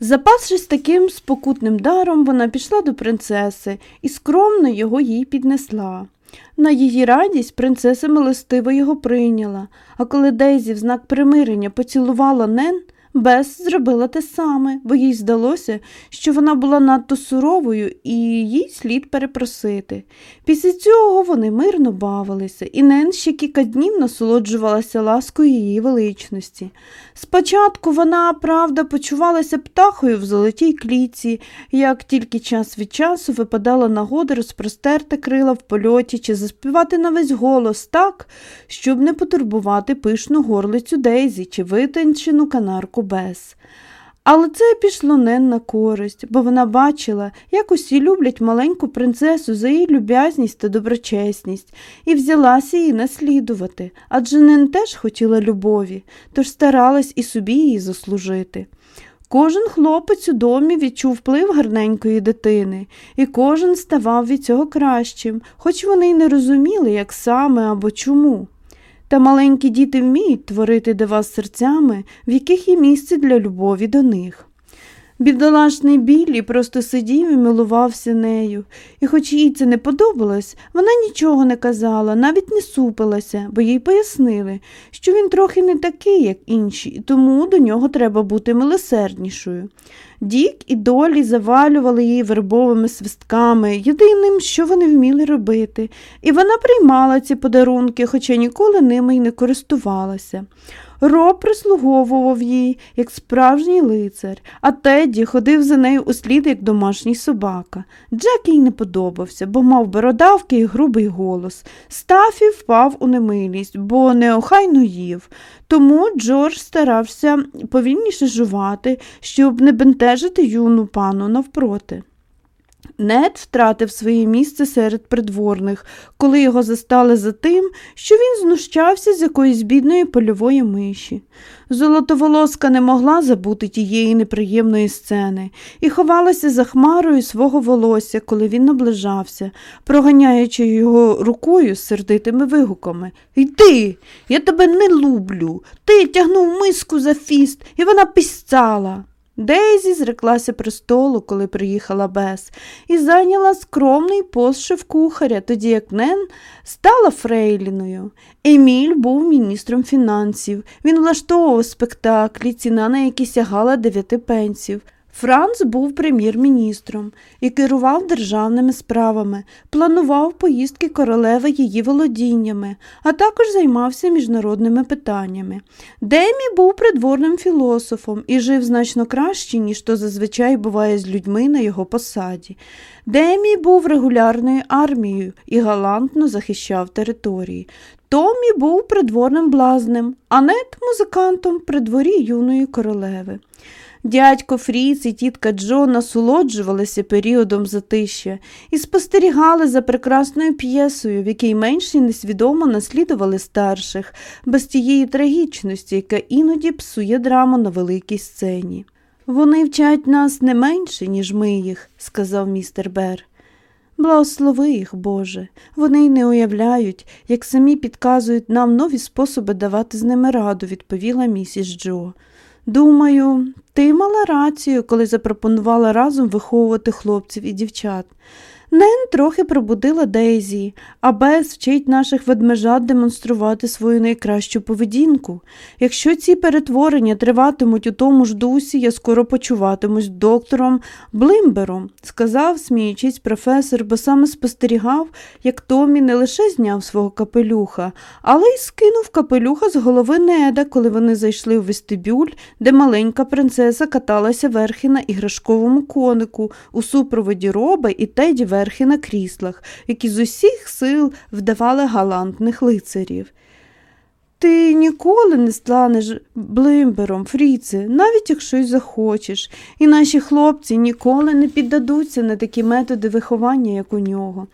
Запасшись таким спокутним даром, вона пішла до принцеси і скромно його їй піднесла. На її радість принцеса милостиво його прийняла, а коли Дейзі в знак примирення поцілувала Нен, Бес зробила те саме, бо їй здалося, що вона була надто суровою і їй слід перепросити. Після цього вони мирно бавилися, і Нен ще кілька днів насолоджувалася ласкою її величності. Спочатку вона, правда, почувалася птахою в золотій кліці, як тільки час від часу випадала нагода розпростерти крила в польоті чи заспівати на весь голос так, щоб не потурбувати пишну горлицю Дейзі чи витончену канарку Бес. Але це пішло не на користь, бо вона бачила, як усі люблять маленьку принцесу за її люб'язність та доброчесність, і взялася її наслідувати, адже Нен теж хотіла любові, тож старалась і собі її заслужити. Кожен хлопець у домі відчув вплив гарненької дитини, і кожен ставав від цього кращим, хоч вони й не розуміли, як саме або чому. Та маленькі діти вміють творити дива з серцями, в яких є місце для любові до них. Бідолашний Біллі просто сидів і милувався нею, і, хоч їй це не подобалось, вона нічого не казала, навіть не супилася, бо їй пояснили, що він трохи не такий, як інші, і тому до нього треба бути милосерднішою. Дік і долі завалювали її вербовими свистками, єдиним, що вони вміли робити, і вона приймала ці подарунки, хоча ніколи ними й не користувалася. Роб прислуговував їй, як справжній лицар, а Тедді ходив за нею услід, як домашній собака. Джек їй не подобався, бо мав бородавки і грубий голос. Стафі впав у немилість, бо неохайно їв. Тому Джордж старався повільніше жувати, щоб не бентежити юну пану навпроти. Нед втратив своє місце серед придворних, коли його застали за тим, що він знущався з якоїсь бідної польової миші. Золотоволоска не могла забути тієї неприємної сцени і ховалася за хмарою свого волосся, коли він наближався, проганяючи його рукою з сердитими вигуками. Йди, я тебе не люблю. Ти тягнув миску за фіст, і вона пісцала. Дейзі зреклася престолу, коли приїхала Бес, і зайняла скромний пост шеф-кухаря, тоді як Нен стала Фрейліною. Еміль був міністром фінансів. Він влаштовував спектаклі, ціна на які сягала дев'яти пенсів. Франц був прем'єр-міністром і керував державними справами, планував поїздки королеви її володіннями, а також займався міжнародними питаннями. Демі був придворним філософом і жив значно краще, ніж то зазвичай буває з людьми на його посаді. Демі був регулярною армією і галантно захищав території. Томі був придворним блазнем, а нет музикантом при дворі юної королеви. Дядько Фріц і тітка Джо насолоджувалися періодом затища і спостерігали за прекрасною п'єсою, в якій менші несвідомо наслідували старших, без тієї трагічності, яка іноді псує драму на великій сцені. Вони вчать нас не менше, ніж ми їх, сказав містер Бер. Благослови їх, Боже, вони й не уявляють, як самі підказують нам нові способи давати з ними раду, відповіла місіс Джо. Думаю, ти мала рацію, коли запропонувала разом виховувати хлопців і дівчат. Нен трохи пробудила Дейзі, а Бес вчить наших ведмежат демонструвати свою найкращу поведінку. Якщо ці перетворення триватимуть у тому ж дусі, я скоро почуватимусь доктором Блимбером, сказав, сміючись професор, бо саме спостерігав, як Томі не лише зняв свого капелюха, але й скинув капелюха з голови неда, коли вони зайшли у вестибюль, де маленька принцеса каталася верхи на іграшковому конику у супроводі роба і теді верхи на кріслах, які з усіх сил вдавали галантних лицарів. Ти ніколи не станеш блимбером, Фріце, навіть якщо й захочеш, і наші хлопці ніколи не піддадуться на такі методи виховання, як у нього.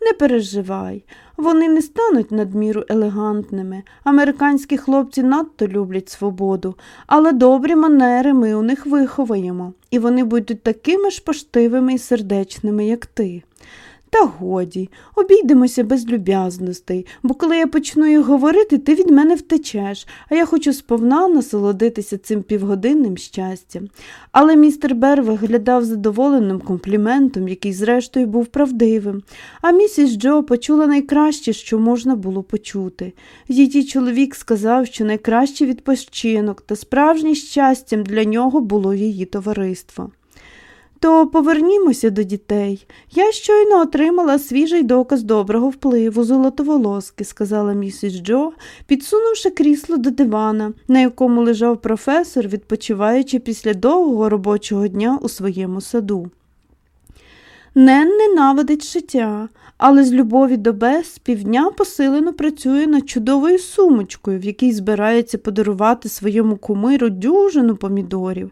Не переживай, вони не стануть надміру елегантними. Американські хлопці надто люблять свободу, але добрі манери ми у них виховаємо, і вони будуть такими ж поштивими і сердечними, як ти. Та годі, обійдемося без люб'язностей, бо коли я почну їх говорити, ти від мене втечеш, а я хочу сповна насолодитися цим півгодинним щастям. Але містер Бер виглядав задоволеним компліментом, який, зрештою, був правдивим. А місіс Джо почула найкраще, що можна було почути. Її чоловік сказав, що найкращий відпочинок та справжнє щастям для нього було її товариство. То повернімося до дітей. Я щойно отримала свіжий доказ доброго впливу золотоволоски, сказала місіс Джо, підсунувши крісло до дивана, на якому лежав професор, відпочиваючи після довгого робочого дня у своєму саду. Нен ненавидить шиття, але з любові до Бес півдня посилено працює над чудовою сумочкою, в якій збирається подарувати своєму кумиру дюжину помідорів.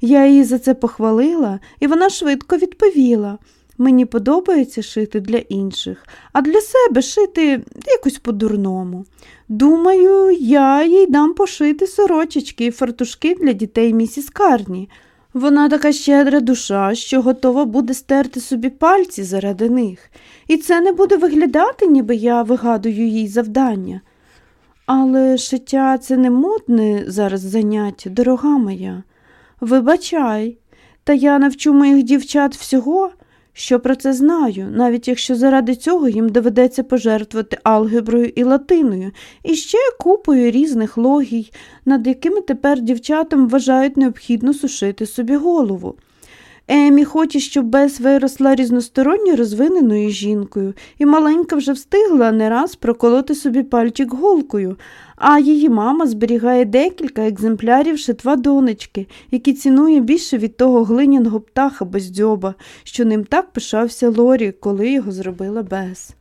Я її за це похвалила, і вона швидко відповіла. Мені подобається шити для інших, а для себе шити якось по-дурному. Думаю, я їй дам пошити сорочечки і фартушки для дітей місіс Карні. Вона така щедра душа, що готова буде стерти собі пальці заради них, і це не буде виглядати, ніби я вигадую їй завдання. Але шиття це не модне зараз заняття, дорога моя. Вибачай, та я навчу моїх дівчат всього, що про це знаю, навіть якщо заради цього їм доведеться пожертвувати алгеброю і латиною, і ще купою різних логій, над якими тепер дівчатам вважають необхідно сушити собі голову. Емі хоче, щоб Бес виросла різносторонньо розвиненою жінкою, і маленька вже встигла не раз проколоти собі пальчик голкою, а її мама зберігає декілька екземплярів шитва донечки, які цінує більше від того глиняного птаха без дзьоба, що ним так пишався Лорі, коли його зробила Бес.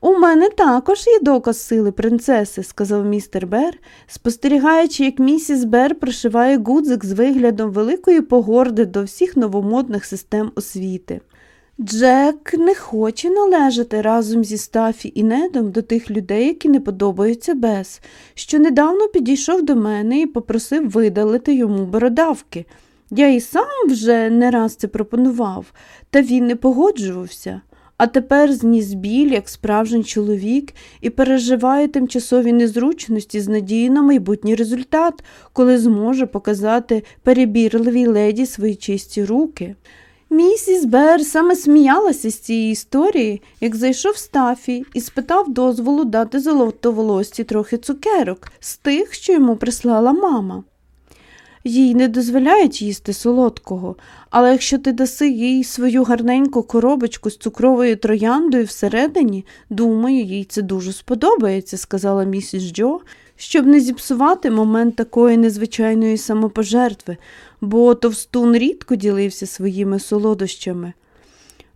У мене також є доказ сили принцеси, сказав містер Бер, спостерігаючи, як місіс Бер прошиває гудзик з виглядом великої погорди до всіх новомодних систем освіти. Джек не хоче належати разом зі Стафі і недом до тих людей, які не подобаються Бес, що недавно підійшов до мене і попросив видалити йому бородавки. Я і сам вже не раз це пропонував, та він не погоджувався а тепер зніс біль, як справжній чоловік, і переживає тимчасові незручності з надією на майбутній результат, коли зможе показати перебірливій леді свої чисті руки. Місіс Бер саме сміялася з цієї історії, як зайшов Стафі і спитав дозволу дати золотоволості трохи цукерок з тих, що йому прислала мама. Їй не дозволяють їсти солодкого, але якщо ти даси їй свою гарненьку коробочку з цукровою трояндою всередині, думаю, їй це дуже сподобається, сказала місіс Джо, щоб не зіпсувати момент такої незвичайної самопожертви, бо товстун рідко ділився своїми солодощами.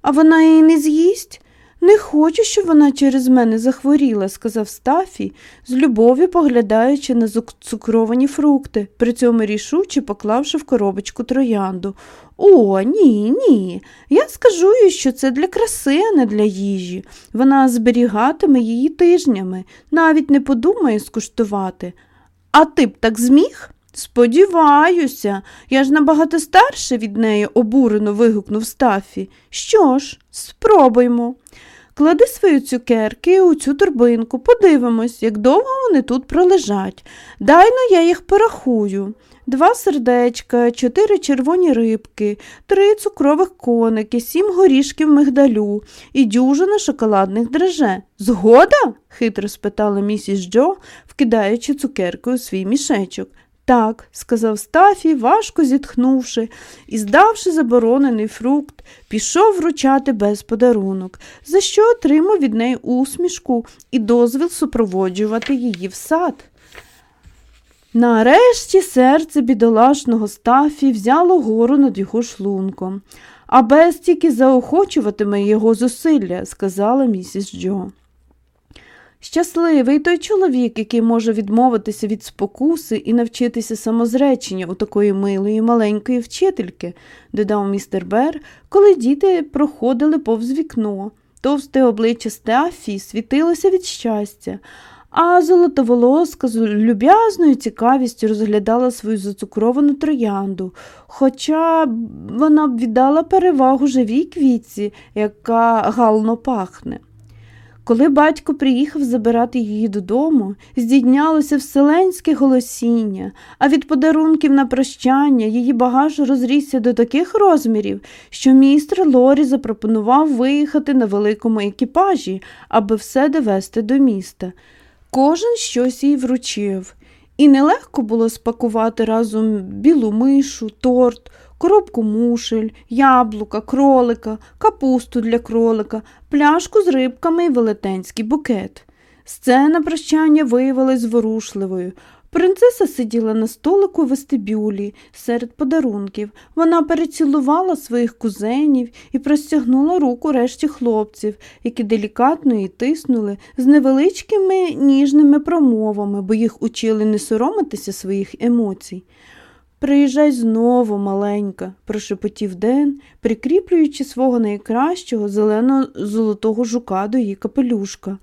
А вона її не з'їсть? Не хочу, щоб вона через мене захворіла, сказав Стафі, з любов'ю поглядаючи на цукровані фрукти, при цьому рішуче поклавши в коробочку троянду. О, ні, ні. Я скажу їй, що це для краси, а не для їжі. Вона зберігатиме її тижнями, навіть не подумає скуштувати. А ти б так зміг? Сподіваюся, я ж набагато старше від неї, обурено вигукнув Стафі. Що ж, спробуймо. Клади свої цукерки у цю торбинку, подивимось, як довго вони тут пролежать. Дай но я їх порахую. Два сердечка, чотири червоні рибки, три цукрових коники, сім горішків мигдалю і дюжина шоколадних драже. Згода? хитро спитала місіс Джо, вкидаючи цукерки у свій мішечок. Так, сказав Стафі, важко зітхнувши, і, здавши заборонений фрукт, пішов вручати без подарунок, за що отримав від неї усмішку і дозвіл супроводжувати її в сад. Нарешті серце бідолашного Стафі взяло гору над його шлунком, а без тільки заохочуватиме його зусилля, сказала місіс Джо. Щасливий той чоловік, який може відмовитися від спокуси і навчитися самозречення у такої милої маленької вчительки, додав містер Бер, коли діти проходили повз вікно. Товсте обличчя Стафі світилося від щастя, а золотоволоска з люб'язною цікавістю розглядала свою зацукровану троянду, хоча вона б віддала перевагу живій квітці, яка гално пахне. Коли батько приїхав забирати її додому, здійнялося вселенське голосіння, а від подарунків на прощання її багаж розрісся до таких розмірів, що містер Лорі запропонував виїхати на великому екіпажі, аби все довести до міста. Кожен щось їй вручив, і нелегко було спакувати разом білу мишу, торт, коробку мушель, яблука, кролика, капусту для кролика, пляшку з рибками і велетенський букет. Сцена прощання виявилась зворушливою. Принцеса сиділа на столику в вестибюлі серед подарунків. Вона перецілувала своїх кузенів і простягнула руку решті хлопців, які делікатно її тиснули з невеличкими ніжними промовами, бо їх учили не соромитися своїх емоцій. Приїжджай знову, маленька, прошепотів Ден, прикріплюючи свого найкращого зелено золотого жука до її капелюшка.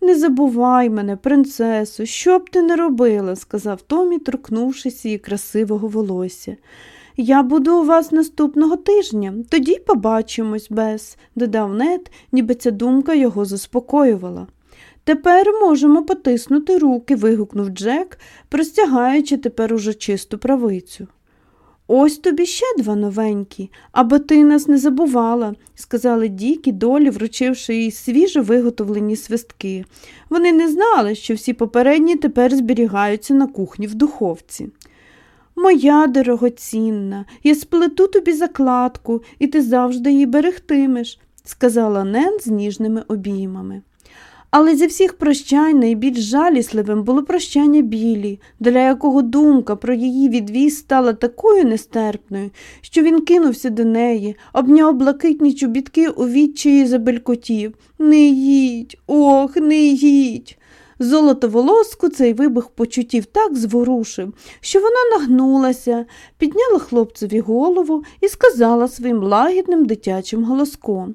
Не забувай мене, принцесу, що б ти не робила, сказав Томі, торкнувшись її красивого волосся. Я буду у вас наступного тижня, тоді побачимось, Бес, додав Нет, ніби ця думка його заспокоювала. Тепер можемо потиснути руки, вигукнув Джек, простягаючи тепер уже чисту правицю. Ось тобі ще два новенькі, аби ти нас не забувала, сказали Дік і долі, вручивши їй свіжо виготовлені свистки. Вони не знали, що всі попередні тепер зберігаються на кухні в духовці. Моя дорогоцінна, я сплету тобі закладку, і ти завжди її берегтимеш, сказала Нен з ніжними обіймами. Але зі всіх прощань найбільш жалісливим було прощання Білі, для якого думка про її відвіз стала такою нестерпною, що він кинувся до неї, обняв блакитні чобітки у відчаї забелькотів. Не їдь, ох, не їдь. Золотоволоску цей вибух почуттів так зворушив, що вона нагнулася, підняла хлопцеві голову і сказала своїм лагідним дитячим голоском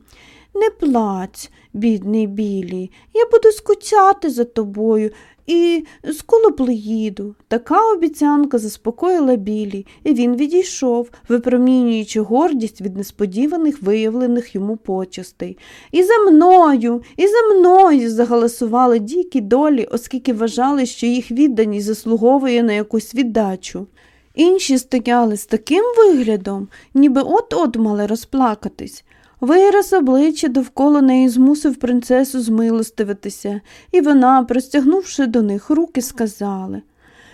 Не плач, бідний білі, я буду скучати за тобою і скоро приїду. Така обіцянка заспокоїла білі, і він відійшов, випромінюючи гордість від несподіваних виявлених йому почестей. І за мною, і за мною заголосували дікі долі, оскільки вважали, що їх відданість заслуговує на якусь віддачу. Інші стояли з таким виглядом, ніби от-от мали розплакатись. Вираз обличчя довкола неї змусив принцесу змилостивитися, і вона, простягнувши до них руки, сказала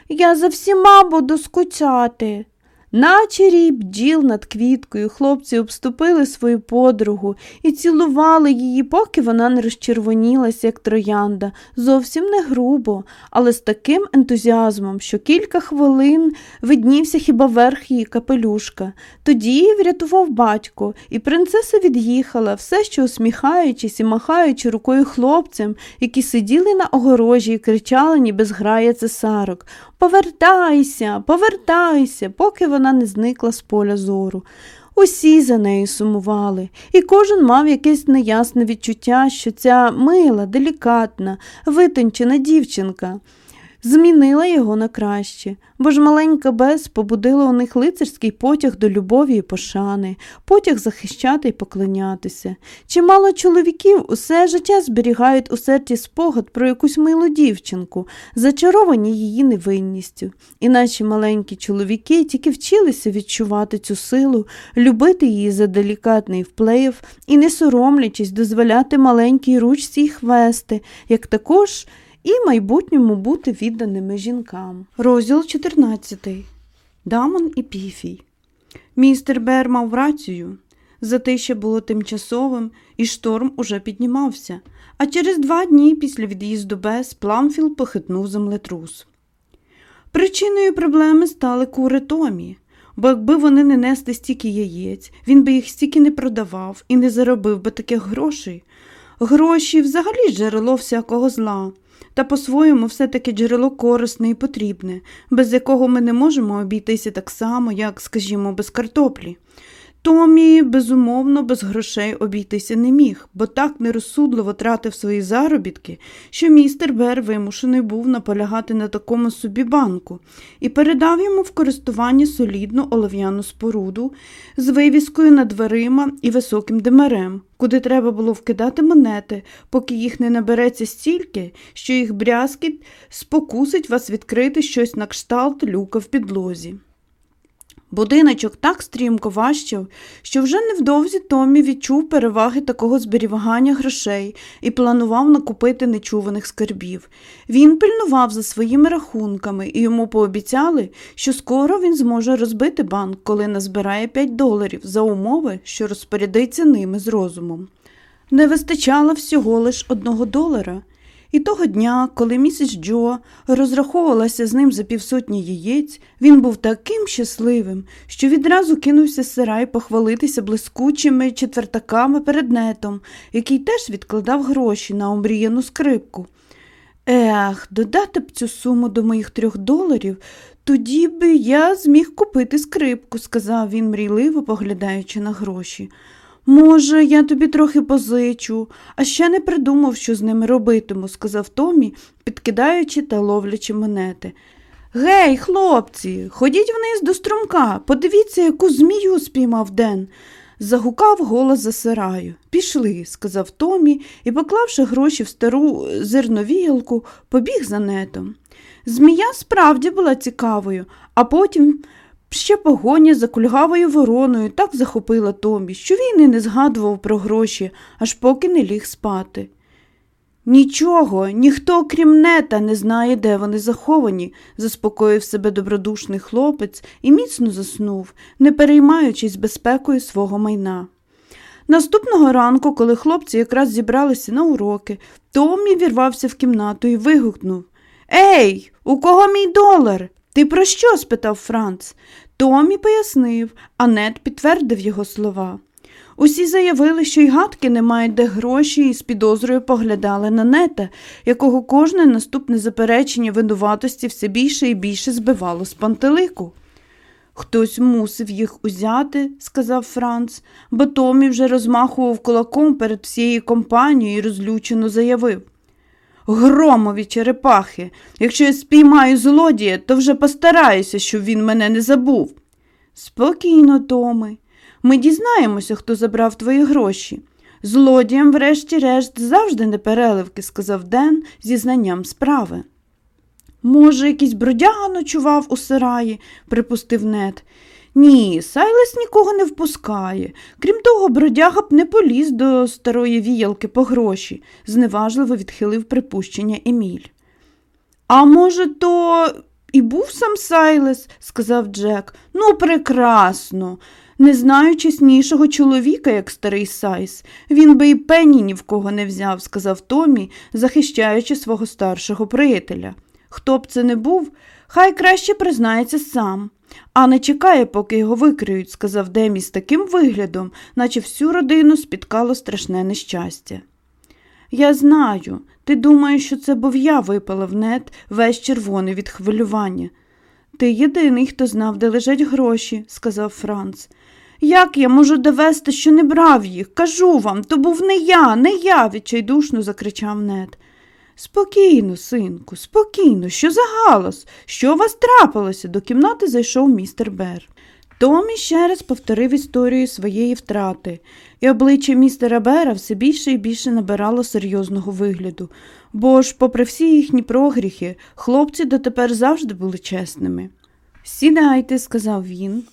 Я за всіма буду скучати. Наче рій бджіл над квіткою хлопці обступили свою подругу і цілували її, поки вона не розчервонілася, як троянда, зовсім не грубо, але з таким ентузіазмом, що кілька хвилин виднівся хіба верх її капелюшка. Тоді її врятував батько, і принцеса від'їхала, все ще усміхаючись і махаючи рукою хлопцям, які сиділи на огорожі і кричали, ніби зграє цесарок. Повертайся, повертайся, поки вона не зникла з поля зору. Усі за нею сумували, і кожен мав якесь неясне відчуття, що ця мила, делікатна, витончена дівчинка змінила його на краще, бо ж маленька Бес побудила у них лицарський потяг до любові і пошани, потяг захищати і поклонятися. Чимало чоловіків усе життя зберігають у серці спогад про якусь милу дівчинку, зачаровані її невинністю. І наші маленькі чоловіки тільки вчилися відчувати цю силу, любити її за делікатний вплив і, не соромлячись, дозволяти маленькій ручці їх вести, як також і майбутньому бути відданими жінкам. Розділ 14. Дамон і Піфій. Містер Бер мав рацію. Затище було тимчасовим, і шторм уже піднімався, а через два дні після від'їзду Бес Пламфілд похитнув землетрус. Причиною проблеми стали кури Томі, бо якби вони не несли стільки яєць, він би їх стільки не продавав і не заробив би таких грошей. Гроші взагалі джерело всякого зла та по-своєму все-таки джерело корисне і потрібне, без якого ми не можемо обійтися так само, як, скажімо, без картоплі. Томі, безумовно, без грошей обійтися не міг, бо так нерозсудливо тратив свої заробітки, що містер Бер вимушений був наполягати на такому собі банку і передав йому в користування солідну олов'яну споруду з вивіскою над дверима і високим димарем, куди треба було вкидати монети, поки їх не набереться стільки, що їх брязкіт спокусить вас відкрити щось на кшталт люка в підлозі. Будиночок так стрімко важчав, що вже невдовзі Томі відчув переваги такого зберігання грошей і планував накупити нечуваних скарбів. Він пильнував за своїми рахунками, і йому пообіцяли, що скоро він зможе розбити банк, коли назбирає 5 доларів за умови, що розпорядиться ними з розумом. Не вистачало всього лиш одного долара. І того дня, коли місіс Джо розраховувалася з ним за півсотні яєць, він був таким щасливим, що відразу кинувся з сарай похвалитися блискучими четвертаками перед нетом, який теж відкладав гроші на омріяну скрипку. Ех, додати б цю суму до моїх трьох доларів, тоді би я зміг купити скрипку, сказав він мрійливо, поглядаючи на гроші. Може, я тобі трохи позичу, а ще не придумав, що з ними робитиму, сказав Томі, підкидаючи та ловлячи монети. Гей, хлопці, ходіть вниз до струмка, подивіться, яку змію спіймав Ден. Загукав голос за сараю. Пішли, сказав Томі і, поклавши гроші в стару зерновіялку, побіг за нетом. Змія справді була цікавою, а потім Ще погоня за кульгавою вороною так захопила Томі, що він і не згадував про гроші, аж поки не ліг спати. Нічого, ніхто, крім нета, не знає, де вони заховані, заспокоїв себе добродушний хлопець і міцно заснув, не переймаючись безпекою свого майна. Наступного ранку, коли хлопці якраз зібралися на уроки, Томі вірвався в кімнату і вигукнув Ей, у кого мій долар? Ти про що? спитав Франц. Томі пояснив, а Нед підтвердив його слова. Усі заявили, що й гадки не мають де гроші, і з підозрою поглядали на нета, якого кожне наступне заперечення винуватості все більше і більше збивало з пантелику. Хтось мусив їх узяти, сказав Франц, бо Томі вже розмахував кулаком перед всією компанією і розлючено заявив. Громові черепахи. Якщо я спіймаю злодія, то вже постараюся, щоб він мене не забув. Спокійно, Томи, ми дізнаємося, хто забрав твої гроші. Злодіям, врешті-решт, завжди не переливки, сказав Ден зі знанням справи. Може, якийсь бродяга ночував у сараї, припустив нед. Ні, Сайлес нікого не впускає. Крім того, бродяга б не поліз до старої віялки по гроші, зневажливо відхилив припущення Еміль. А може, то і був сам Сайлес, сказав Джек. Ну, прекрасно. Не знаю чеснішого чоловіка, як старий Сайс. Він би і пені ні в кого не взяв, сказав Томі, захищаючи свого старшого приятеля. Хто б це не був, хай краще признається сам. А не чекає, поки його викриють, сказав Демі з таким виглядом, наче всю родину спіткало страшне нещастя. Я знаю, ти думаєш, що це був я випала в нет весь червоний від хвилювання. Ти єдиний, хто знав, де лежать гроші, сказав Франц. Як я можу довести, що не брав їх? Кажу вам, то був не я, не я, відчайдушно закричав нет. Спокійно, синку, спокійно, що за галас? Що у вас трапилося? До кімнати зайшов містер Бер. Томі ще раз повторив історію своєї втрати, і обличчя містера Бера все більше і більше набирало серйозного вигляду, бо ж, попри всі їхні прогріхи, хлопці дотепер завжди були чесними. Сідайте, сказав він.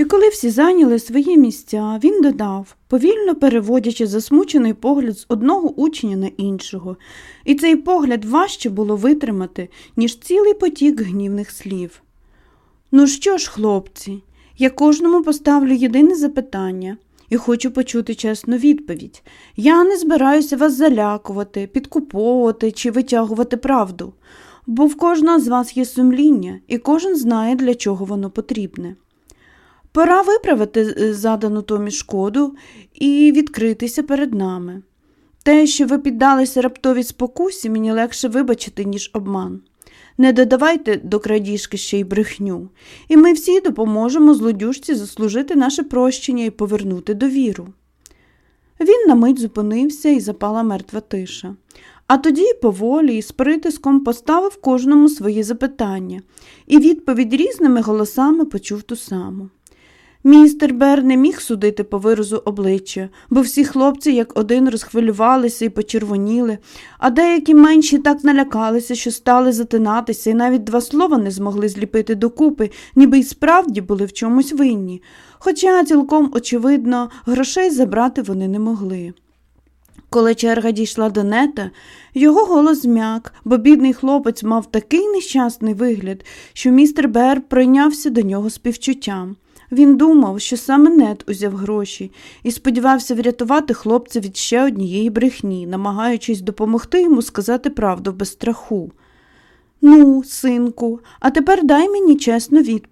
І коли всі зайняли свої місця, він додав, повільно переводячи засмучений погляд з одного учня на іншого, і цей погляд важче було витримати, ніж цілий потік гнівних слів. Ну що ж, хлопці, я кожному поставлю єдине запитання і хочу почути чесну відповідь. Я не збираюся вас залякувати, підкуповувати чи витягувати правду, бо в кожного з вас є сумління, і кожен знає, для чого воно потрібне. Пора виправити е, задану Томі шкоду і відкритися перед нами. Те, що ви піддалися раптовій спокусі, мені легше вибачити, ніж обман. Не додавайте до крадіжки ще й брехню, і ми всі допоможемо злодюжці заслужити наше прощення і повернути довіру. Він на мить зупинився і запала мертва тиша. А тоді поволі і з притиском поставив кожному свої запитання, і відповідь різними голосами почув ту саму. Містер Бер не міг судити по виразу обличчя, бо всі хлопці як один розхвилювалися і почервоніли, а деякі менші так налякалися, що стали затинатися, і навіть два слова не змогли зліпити докупи, ніби й справді були в чомусь винні. Хоча, цілком очевидно, грошей забрати вони не могли. Коли черга дійшла до нета, його голос змяк, бо бідний хлопець мав такий нещасний вигляд, що містер Бер пройнявся до нього співчуттям. Він думав, що саме нет узяв гроші і сподівався врятувати хлопця від ще однієї брехні, намагаючись допомогти йому сказати правду без страху. Ну, синку, а тепер дай мені чесну відповідь.